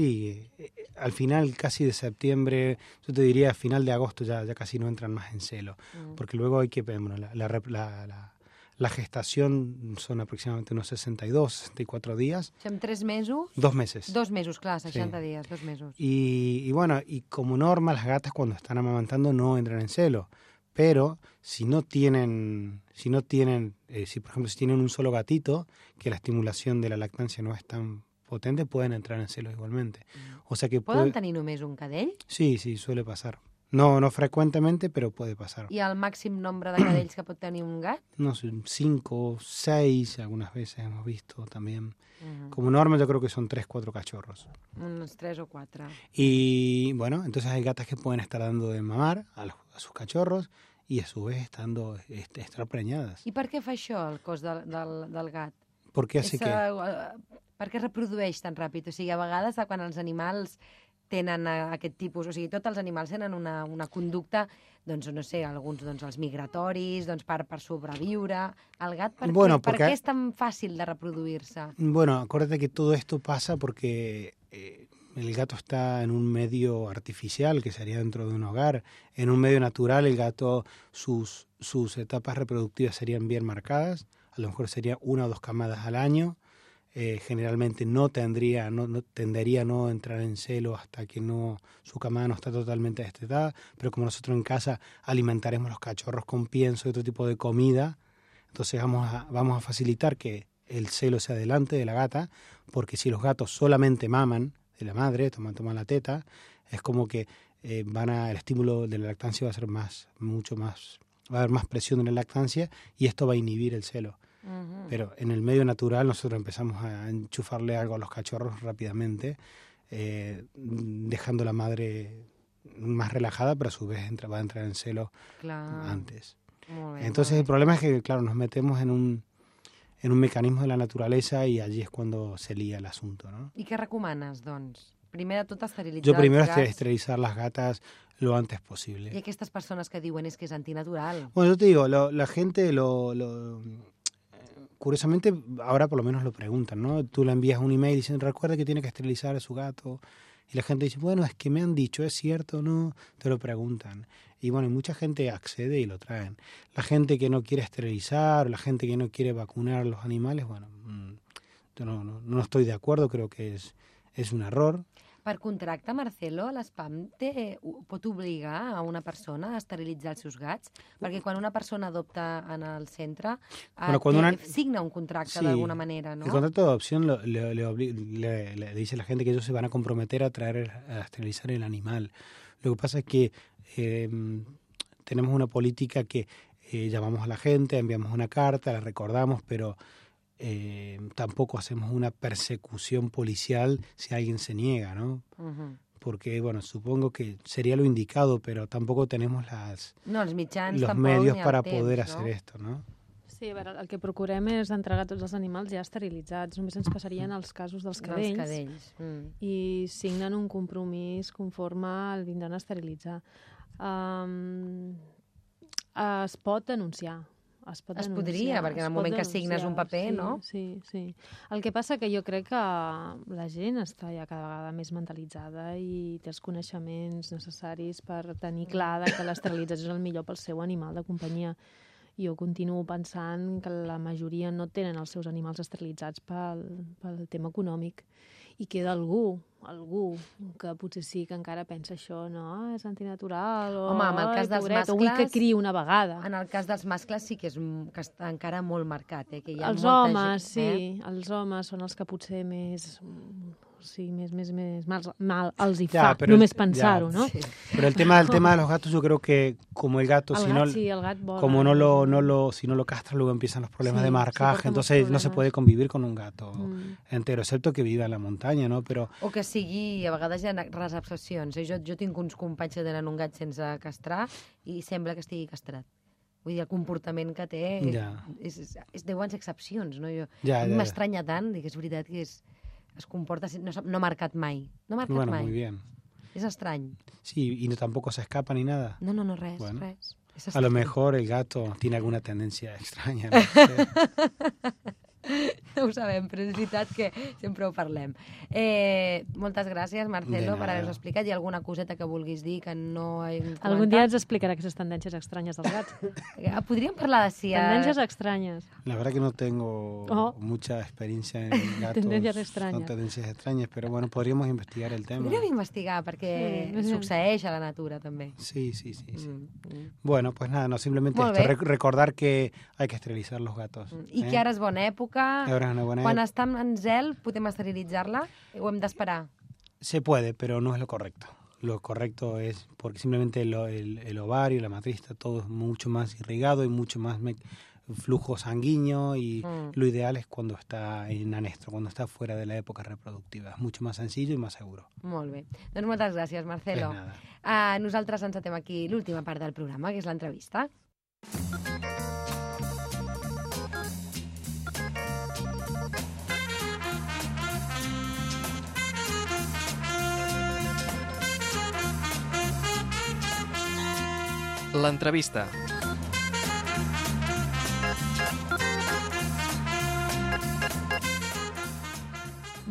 sí. eh, Al final, casi de septiembre, yo te diría, final de agosto ya, ya casi no entran más en celo. Mm. porque luego hay que, bueno, la, la, la- la- gestación son aproximadamente unos 62, 64 días, O sigui, en 3 mesos? dos meses. Dos mesos, clar, 60 Sí. dies, dos mesos. Y, y bueno, y como norma las gatas cuando están amamantando no entran en celo, pero si no tienen, si no tienen, eh, si por ejemplo si tienen un solo gatito, que la estimulación de la lactancia no es tan potente, pueden entrar en celo igualmente. O sea que Poden puede, tenir només un cadell? sí, sí, suele pasar. No, no frecuentemente, pero puede pasar. I el màxim nombre de cadells que pot tenir un gat? no sé, cinco, seis, algunas veces hemos visto también. Mm. Como norma yo creo que son tres, cuatro cachorros. Uns 3 o 4. Y bueno, entonces hay gatas que pueden estar dando de mamar a, los- a sus cachorros y a su vez estando, est- estar preñadas. I per què fa això el cos del, del, del gat? Porque hace És, que... eh, per què es reprodueix tan ràpid? O sigui, a vegades eh, quan els animals tenen eh, aquest tipus, o sigui, tots els animals tenen una, una conducta, doncs, no sé, alguns doncs, els migratoris, doncs, per, per sobreviure. El gat, per, Bueno, què, per porque- què és tan fàcil de reproduir-se? Bueno, acuérdate que todo esto pasa porque eh, el gato está en un medio artificial, que sería dentro de un hogar. En un medio natural, el gato, sus, sus etapas reproductivas serían bien marcadas. A lo mejor sería una o dos camadas al año. Eh, generalmente no tendría, no, no, tendería no entrar en celo hasta que no su camada no está totalmente destetada, pero como nosotros en casa alimentaremos los cachorros con pienso y otro tipo de comida, entonces vamos a, vamos a facilitar que el celo sea delante de la gata, porque si los gatos solamente maman, de la madre, toman, toman la teta, es como que eh, van a, el estímulo de la lactancia va a ser más, mucho más, va a haber más presión en la lactancia y esto va a inhibir el celo. Uh -huh. Pero en el medio natural nosotros empezamos a enchufarle algo a los cachorros rápidamente, eh, dejando la madre más relajada, pero a su vez entra, va a entrar en celo claro. antes. Bien, Entonces el problema es que, claro, nos metemos en un, en un mecanismo de la naturaleza y allí es cuando se lía el asunto, ¿no? I què recomanes, doncs? Primer de tot, esterilitzar Yo primero gats. esterilizar las gatas lo antes posible. aquestes persones que diuen és que és antinatural. Bueno, yo te digo, lo- la gente lo, lo- Curiosamente, ahora por lo menos lo preguntan, ¿no? Tú le envías un email y dicen, recuerda que tiene que esterilizar a su gato. Y la gente dice, bueno, es que me han dicho, ¿es cierto o no? Te lo preguntan. Y bueno, mucha gente accede y lo traen. La gente que no quiere esterilizar, la gente que no quiere vacunar a los animales, bueno, mm, yo no, no, no estoy de acuerdo, creo que es, es un error. Per contracte, Marcelo, l'ESPAM ho- pot obligar a una persona a esterilitzar els seus gats? Perquè quan una persona adopta en el centre, eh, Bueno, cuando una- signa un contracte Sí. d'alguna manera, no? El contrato de adopción lo- le, le le- le dice a la gente que ellos se van a comprometer a traer, a esterilizar el animal. Lo que pasa es que eh, tenemos una política que eh, llamamos a la gente, enviamos una carta, la recordamos, pero eh, tampoco hacemos una persecución policial si alguien se niega, ¿no? Uh Porque, bueno, supongo que sería lo indicado, pero tampoco tenemos las, No, els mitjans los tampoc medios para temps, poder no? hacer esto, ¿no? Sí, a veure, el que procurem és entregar tots els animals ja esterilitzats. Només ens passarien els casos dels Dels cadells. cadells. Mm. i signen un compromís conforme el vindran a esterilitzar. Um, es pot denunciar. Es, pot Es podria, perquè en el moment que signes un paper, sí, no? Sí, sí. El que passa que jo crec que la gent està ja cada vegada més mentalitzada i té els coneixements necessaris per tenir clar que l'esterilització és el millor pel seu animal de companyia. Jo continuo pensant que la majoria no tenen els seus animals esterilitzats pel, pel tema econòmic i queda algú, algú que potser sí que encara pensa això, no? És antinatural, o Home, en el cas "Ai, dels pobret, o vull que mascles- criï una vegada. En el cas dels mascles sí que, és, que està encara molt marcat, eh? que hi ha els molta homes, gent, sí, els homes són els que potser més... Sí, més, més, més mal, mal els hi Ja, fa, però només pensar-ho, ja, no? Sí. Pero el tema, el tema de los gatos, yo creo que como el gato, El si gat, no, sí, el gat vola. como no lo, no lo, si no lo castras, luego empiezan los problemas Sí, de marcaje, entonces no se puede convivir con un gato Mm. entero, excepto que viva en la montaña, ¿no? Pero O que sigui, a vegades hi ha recepcions. Eh? Jo, jo tinc uns companys que tenen un gat sense castrar i sembla que estigui castrat. Vull dir, el comportament que té Ja. és, és, és, deuen ser excepcions, no? Jo, Ja, ja, ja. m'estranya tant, dic, és veritat que és, es comporta... No, no marcat mai. No marcat bueno, mai. muy bien. És estrany. Sí, y no, tampoco se escapa ni nada. No, no, no, res, Bueno. res. A lo mejor el gato tiene alguna tendencia extraña. no sé. No ho sabem, però és veritat que sempre ho parlem. Eh, moltes gràcies, Marcelo, per haver-nos explicat. Hi ha alguna coseta que vulguis dir que no hem comentat? Algun dia ens explicarà aquestes tendències estranyes dels gats. Eh, Podríem parlar de si... eh, Tendències estranyes. La verdad que no tengo Oh. mucha experiencia en gatos. Tendencias Son extrañas. tendencias extrañas, pero bueno, podríamos investigar el tema. Podríem investigar, perquè Sí, succeeix a la natura, també. Sí, sí, sí. sí. Mm, mm. Bueno, pues nada, no, simplemente Molt esto, bé. recordar que hay que esterilizar los gatos. I ¿eh? que ara és bona època. Quan està en zel, podem esterilitzar-la o hem d'esperar? Se puede, pero no es lo correcto. Lo correcto es porque simplemente lo- el, el ovario, la matriz, está todo mucho más irrigado y mucho más me- flujo sanguíneo y Mm. lo ideal es cuando está en anestro, cuando está fuera de la época reproductiva. Es mucho más sencillo y más seguro. Molt bé. Doncs moltes gràcies, Marcelo. Nada. Uh, nosaltres encetem aquí l'última part del programa, que és l'entrevista. L'entrevista.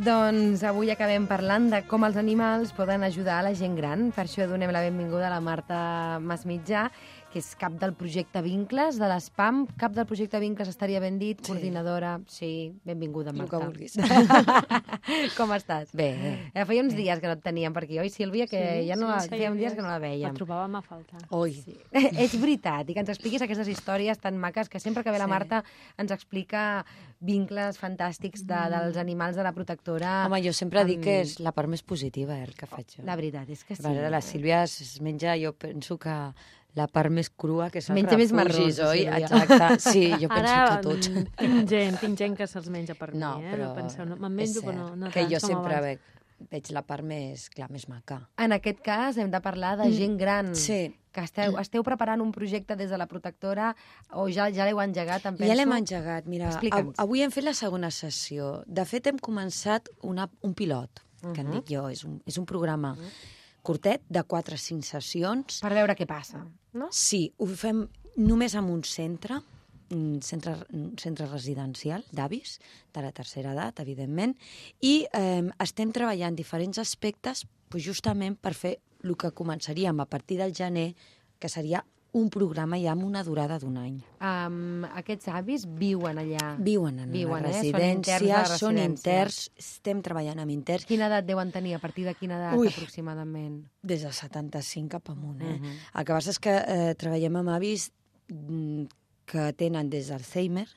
Doncs avui acabem parlant de com els animals poden ajudar a la gent gran. Per això donem la benvinguda a la Marta Masmitjà, que és cap del projecte Vincles, de l'ESPAM. Cap del projecte Vincles estaria ben dit, Sí. coordinadora. Sí, benvinguda, El Marta. que vulguis. com estàs? Bé, bé. Eh, feia uns dies que no et teníem per aquí, oi, Sílvia? Que Sí, ja no la, sí, feia uns dies que no la La veiem. trobàvem a faltar. Oi. Sí. és veritat, i que ens expliquis aquestes històries tan maques que sempre que ve la Sí. Marta ens explica vincles fantàstics de, dels animals de la protectora. Home, jo sempre dic que amb- és la part més positiva, eh, el que faig jo. La veritat és que sí. A veure, la Sílvia es menja, jo penso que la part més crua, que el Menja més refugis, marrons, oi? Sílvia. Exacte, sí, jo penso Ara que tots. mm, tinc gent, tinc gent que se'ls menja per No, mi, eh? però no penseu, no, me'n és menjo, cert però no, no que tant jo sempre veig, veig la part més, clar, més maca. En aquest cas hem de parlar de gent gran. Mm, Sí. Que esteu, esteu preparant un projecte des de la protectora o ja, ja l'heu engegat, em penso? Ja l'hem engegat. Mira, av avui hem fet la segona sessió. De fet, hem començat una, un pilot, que en Mhm. dic jo. És un, és un programa curtet, de 4 a 5 sessions. Per veure què passa, no? Sí, ho fem només en un centre, un centre, un centre residencial d'avis, de la tercera edat, evidentment, i eh, estem treballant diferents aspectes pues, justament per fer el que començaríem a partir del gener, que seria un programa ja amb una durada d'un any. Um, aquests avis viuen allà. Viuen en Viuen, la eh? Són residència, interns són residència. interns, estem treballant amb interns Quina edat deuen tenir? A partir de quina edat, Ui. aproximadament? des de 75 cap amunt. Eh? Mhm. El que passa és que eh, treballem amb avis mm, que tenen des d'Alzheimer,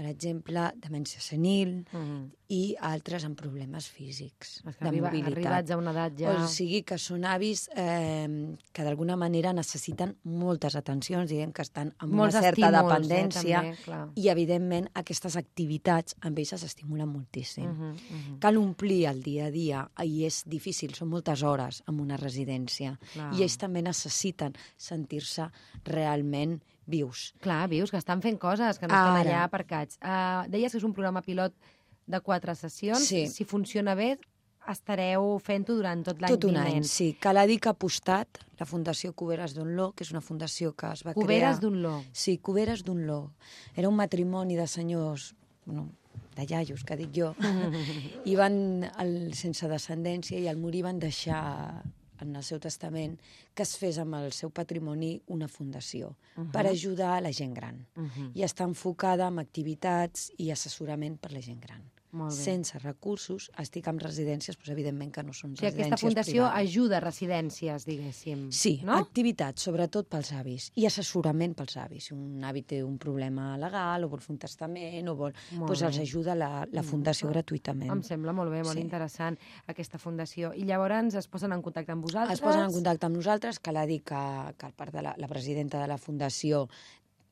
per exemple, demència senil Mm. i altres amb problemes físics, de arriba, mobilitat. arribats a una edat ja... O sigui que són avis eh, que d'alguna manera necessiten moltes atencions, diguem que estan amb Molts una certa estímuls, dependència Eh, també, clar. i, evidentment, aquestes activitats amb ells s'estimulen moltíssim. Mhm, mhm. Cal omplir el dia a dia i és difícil, són moltes hores en una residència Clar. i ells també necessiten sentir-se realment vius. Clar, vius, que estan fent coses, que no estan allà aparcats. Uh, deies que és un programa pilot de quatre sessions. Sí. Si funciona bé, estareu fent-ho durant tot l'any Tot un vinent. any, sí. Caladi que ha apostat la Fundació Cuberes d'Onló, que és una fundació que es va Cuberes crear... d'un lo. Sí, Cuberes d'Onló. Era un matrimoni de senyors, bueno, de iaios, que dic jo, i van, el, sense descendència, i al morir van deixar en el seu testament que es fes amb el seu patrimoni una fundació uh -huh. per ajudar a la gent gran. Uh -huh. I està enfocada en activitats i assessorament per la gent gran. Sense recursos, estic en residències, doncs evidentment que no són O sigui, residències aquesta fundació privades. ajuda residències, diguéssim. Sí, no? activitats, sobretot pels avis, i assessorament pels avis. Si un avi té un problema legal o vol fer un testament o vol... Molt Doncs els ajuda la, la fundació gratuïtament. Em sembla molt bé, molt Sí. interessant, aquesta fundació. I llavors es posen en contacte amb vosaltres? Es posen en contacte amb nosaltres, que la dic que, que part de la, la presidenta de la fundació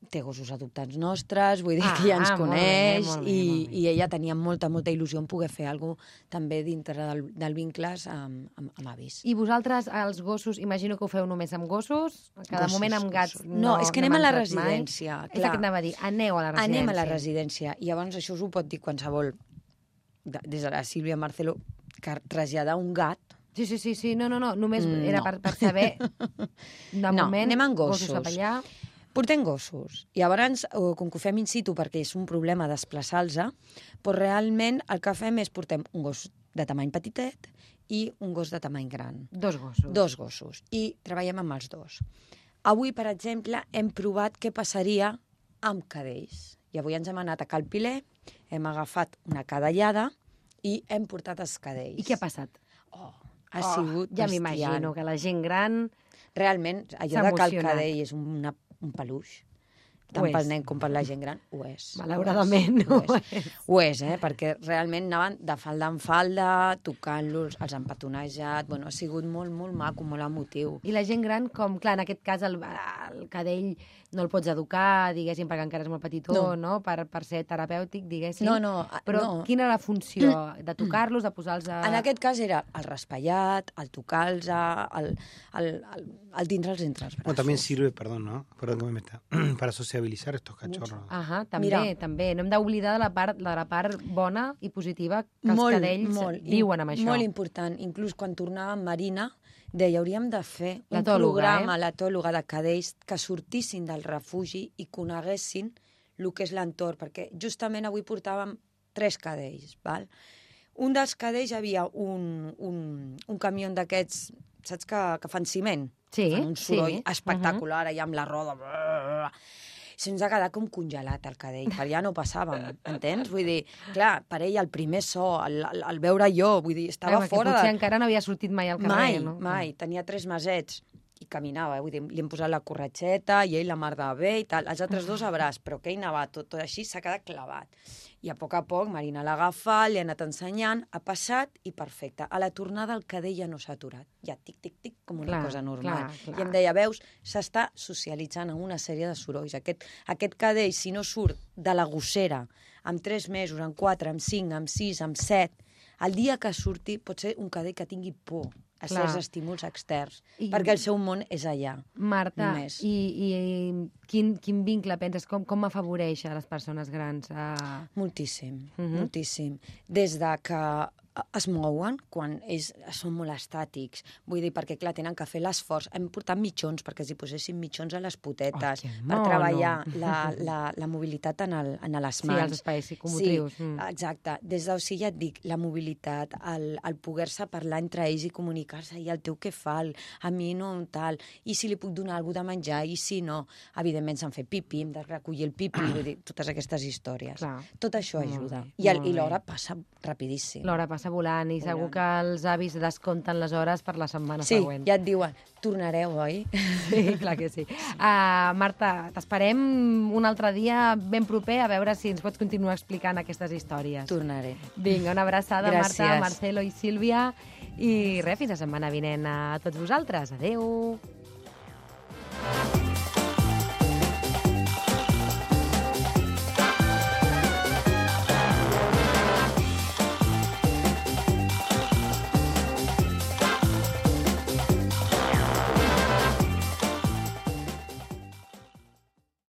té gossos adoptats nostres, vull dir Ah, que ja ens molt bé, coneix molt bé, i, molt bé. i ella tenia molta, molta il·lusió en poder fer alguna cosa també dintre del, del vincles amb, amb, amb avis. I vosaltres, els gossos, imagino que ho feu només amb gossos? Cada Gossos, moment amb gats gossos. no No, és que anem a m'han la entrat mai. residència, És el clar. que anava a dir, aneu a la residència. Anem a la residència i llavors això us ho pot dir qualsevol, de, des de la Sílvia Marcelo, que traslladar un gat Sí, sí, sí, sí, no, no, no, només Mm, era no. per, per saber, de No, moment, anem amb gossos gossos. cap allà, Portem gossos. I llavors, o, com que ho fem in situ perquè és un problema desplaçar-los, doncs realment el que fem és portem un gos de tamany petitet i un gos de tamany gran. dos gossos. Dos gossos. I treballem amb els dos. Avui, per exemple, hem provat què passaria amb cadells. I avui ens hem anat a Cal Piler, hem agafat una cadellada i hem portat els cadells. I què ha passat? Oh, ha sigut ja m'imagino que la gent gran... Realment, allò de que el emocionat. cadell és una, un peluix, tant Ho és. pel nen com per la gent gran, ho és. Malauradament, ho ho és. Ho és, eh? perquè realment anaven de falda en falda, tocant-los, els han petonejat, bueno, ha sigut molt, molt maco, molt emotiu. I la gent gran, com, clar, en aquest cas el, el cadell no el pots educar, diguéssim, perquè encara és molt petitó, no, No. Per, per ser terapèutic, diguéssim. No, no, a- Però no. quina era la funció? De tocar-los, de posar-los a... En aquest cas era el raspallat, el tocar-los, el, el, el, el tindre'ls entre els braços. Bueno, también sirve, perdón, ¿no? Perdón que me meta, para sociabilizar estos cachorros. Ahà, també, Mira. també. No hem d'oblidar de la part de la part bona i positiva que els molt, cadells molt, viuen amb això. Molt important. Inclús quan tornàvem Marina, deia, hauríem de fer un programa, eh? l'etòloga de cadells, que sortissin del refugi i coneguessin el que és l'entorn, perquè justament avui portàvem tres cadells, val? un dels cadells havia un, un, un camió d'aquests, saps, que, que fan ciment? Sí, fan un soroll sí. espectacular, allà amb la roda. brrr. Se'ns ha quedat com congelat el cadell, per allà no passàvem, entens? Vull dir, clar, per ell el primer so, el, el, el veure jo, vull dir, estava perquè fora potser de... encara no havia sortit mai al carrer, Mai, no? mai. Tenia tres masets i caminava, vull dir, li hem posat la corretxeta i ell la mar de bé i tal. Els altres dos a braç, però que ell anava tot, tot així, s'ha quedat clavat. I a poc a poc Marina l'ha agafat, li ha anat ensenyant, ha passat i perfecte. A la tornada el cadell ja no s'ha aturat. Ja tic, tic, tic, com una Clar, cosa normal. clar, clar. I em deia, veus, s'està socialitzant amb una sèrie de sorolls. Aquest, aquest cadell, si no surt de la gossera amb tres mesos, amb quatre, amb cinc, amb sis, amb set, el dia que surti pot ser un cadell que tingui por a Clar. certs estímuls externs, I- perquè el seu món és allà. Marta, Només. i, i quin, quin vincle penses? Com, com afavoreix a les persones grans? A... Moltíssim, Mhm. moltíssim. Des de que es mouen quan ells són molt estàtics. Vull dir, perquè, clar, tenen que fer l'esforç. Hem portat mitjons perquè els hi posessin mitjons a les potetes Oh, per treballar la, la, la mobilitat en, el, en les Sí, mans. els espais psicomotrius, Sí, mm. exacte. Des d'o sí, ja et dic, la mobilitat, el, el poder-se parlar entre ells i comunicar-se, i el teu què fa, el, a mi no, tal, i si li puc donar alguna de menjar, i si no. Evidentment s'han fet pipi, hem de recollir el pipi, vull dir, totes aquestes històries. Clar. Tot això Molt ajuda. bé, I, el, i l'hora passa rapidíssim. L'hora passa volant i segur que els avis descompten les hores per la setmana Sí, següent. ja et diuen, tornareu, oi? Sí, clar que sí. Uh, Marta, t'esperem un altre dia ben proper a veure si ens pots continuar explicant aquestes històries. Tornaré. Vinga, una abraçada, Gràcies. Marta, Marcelo i Sílvia. I res, fins la setmana vinent a tots vosaltres. Adeu.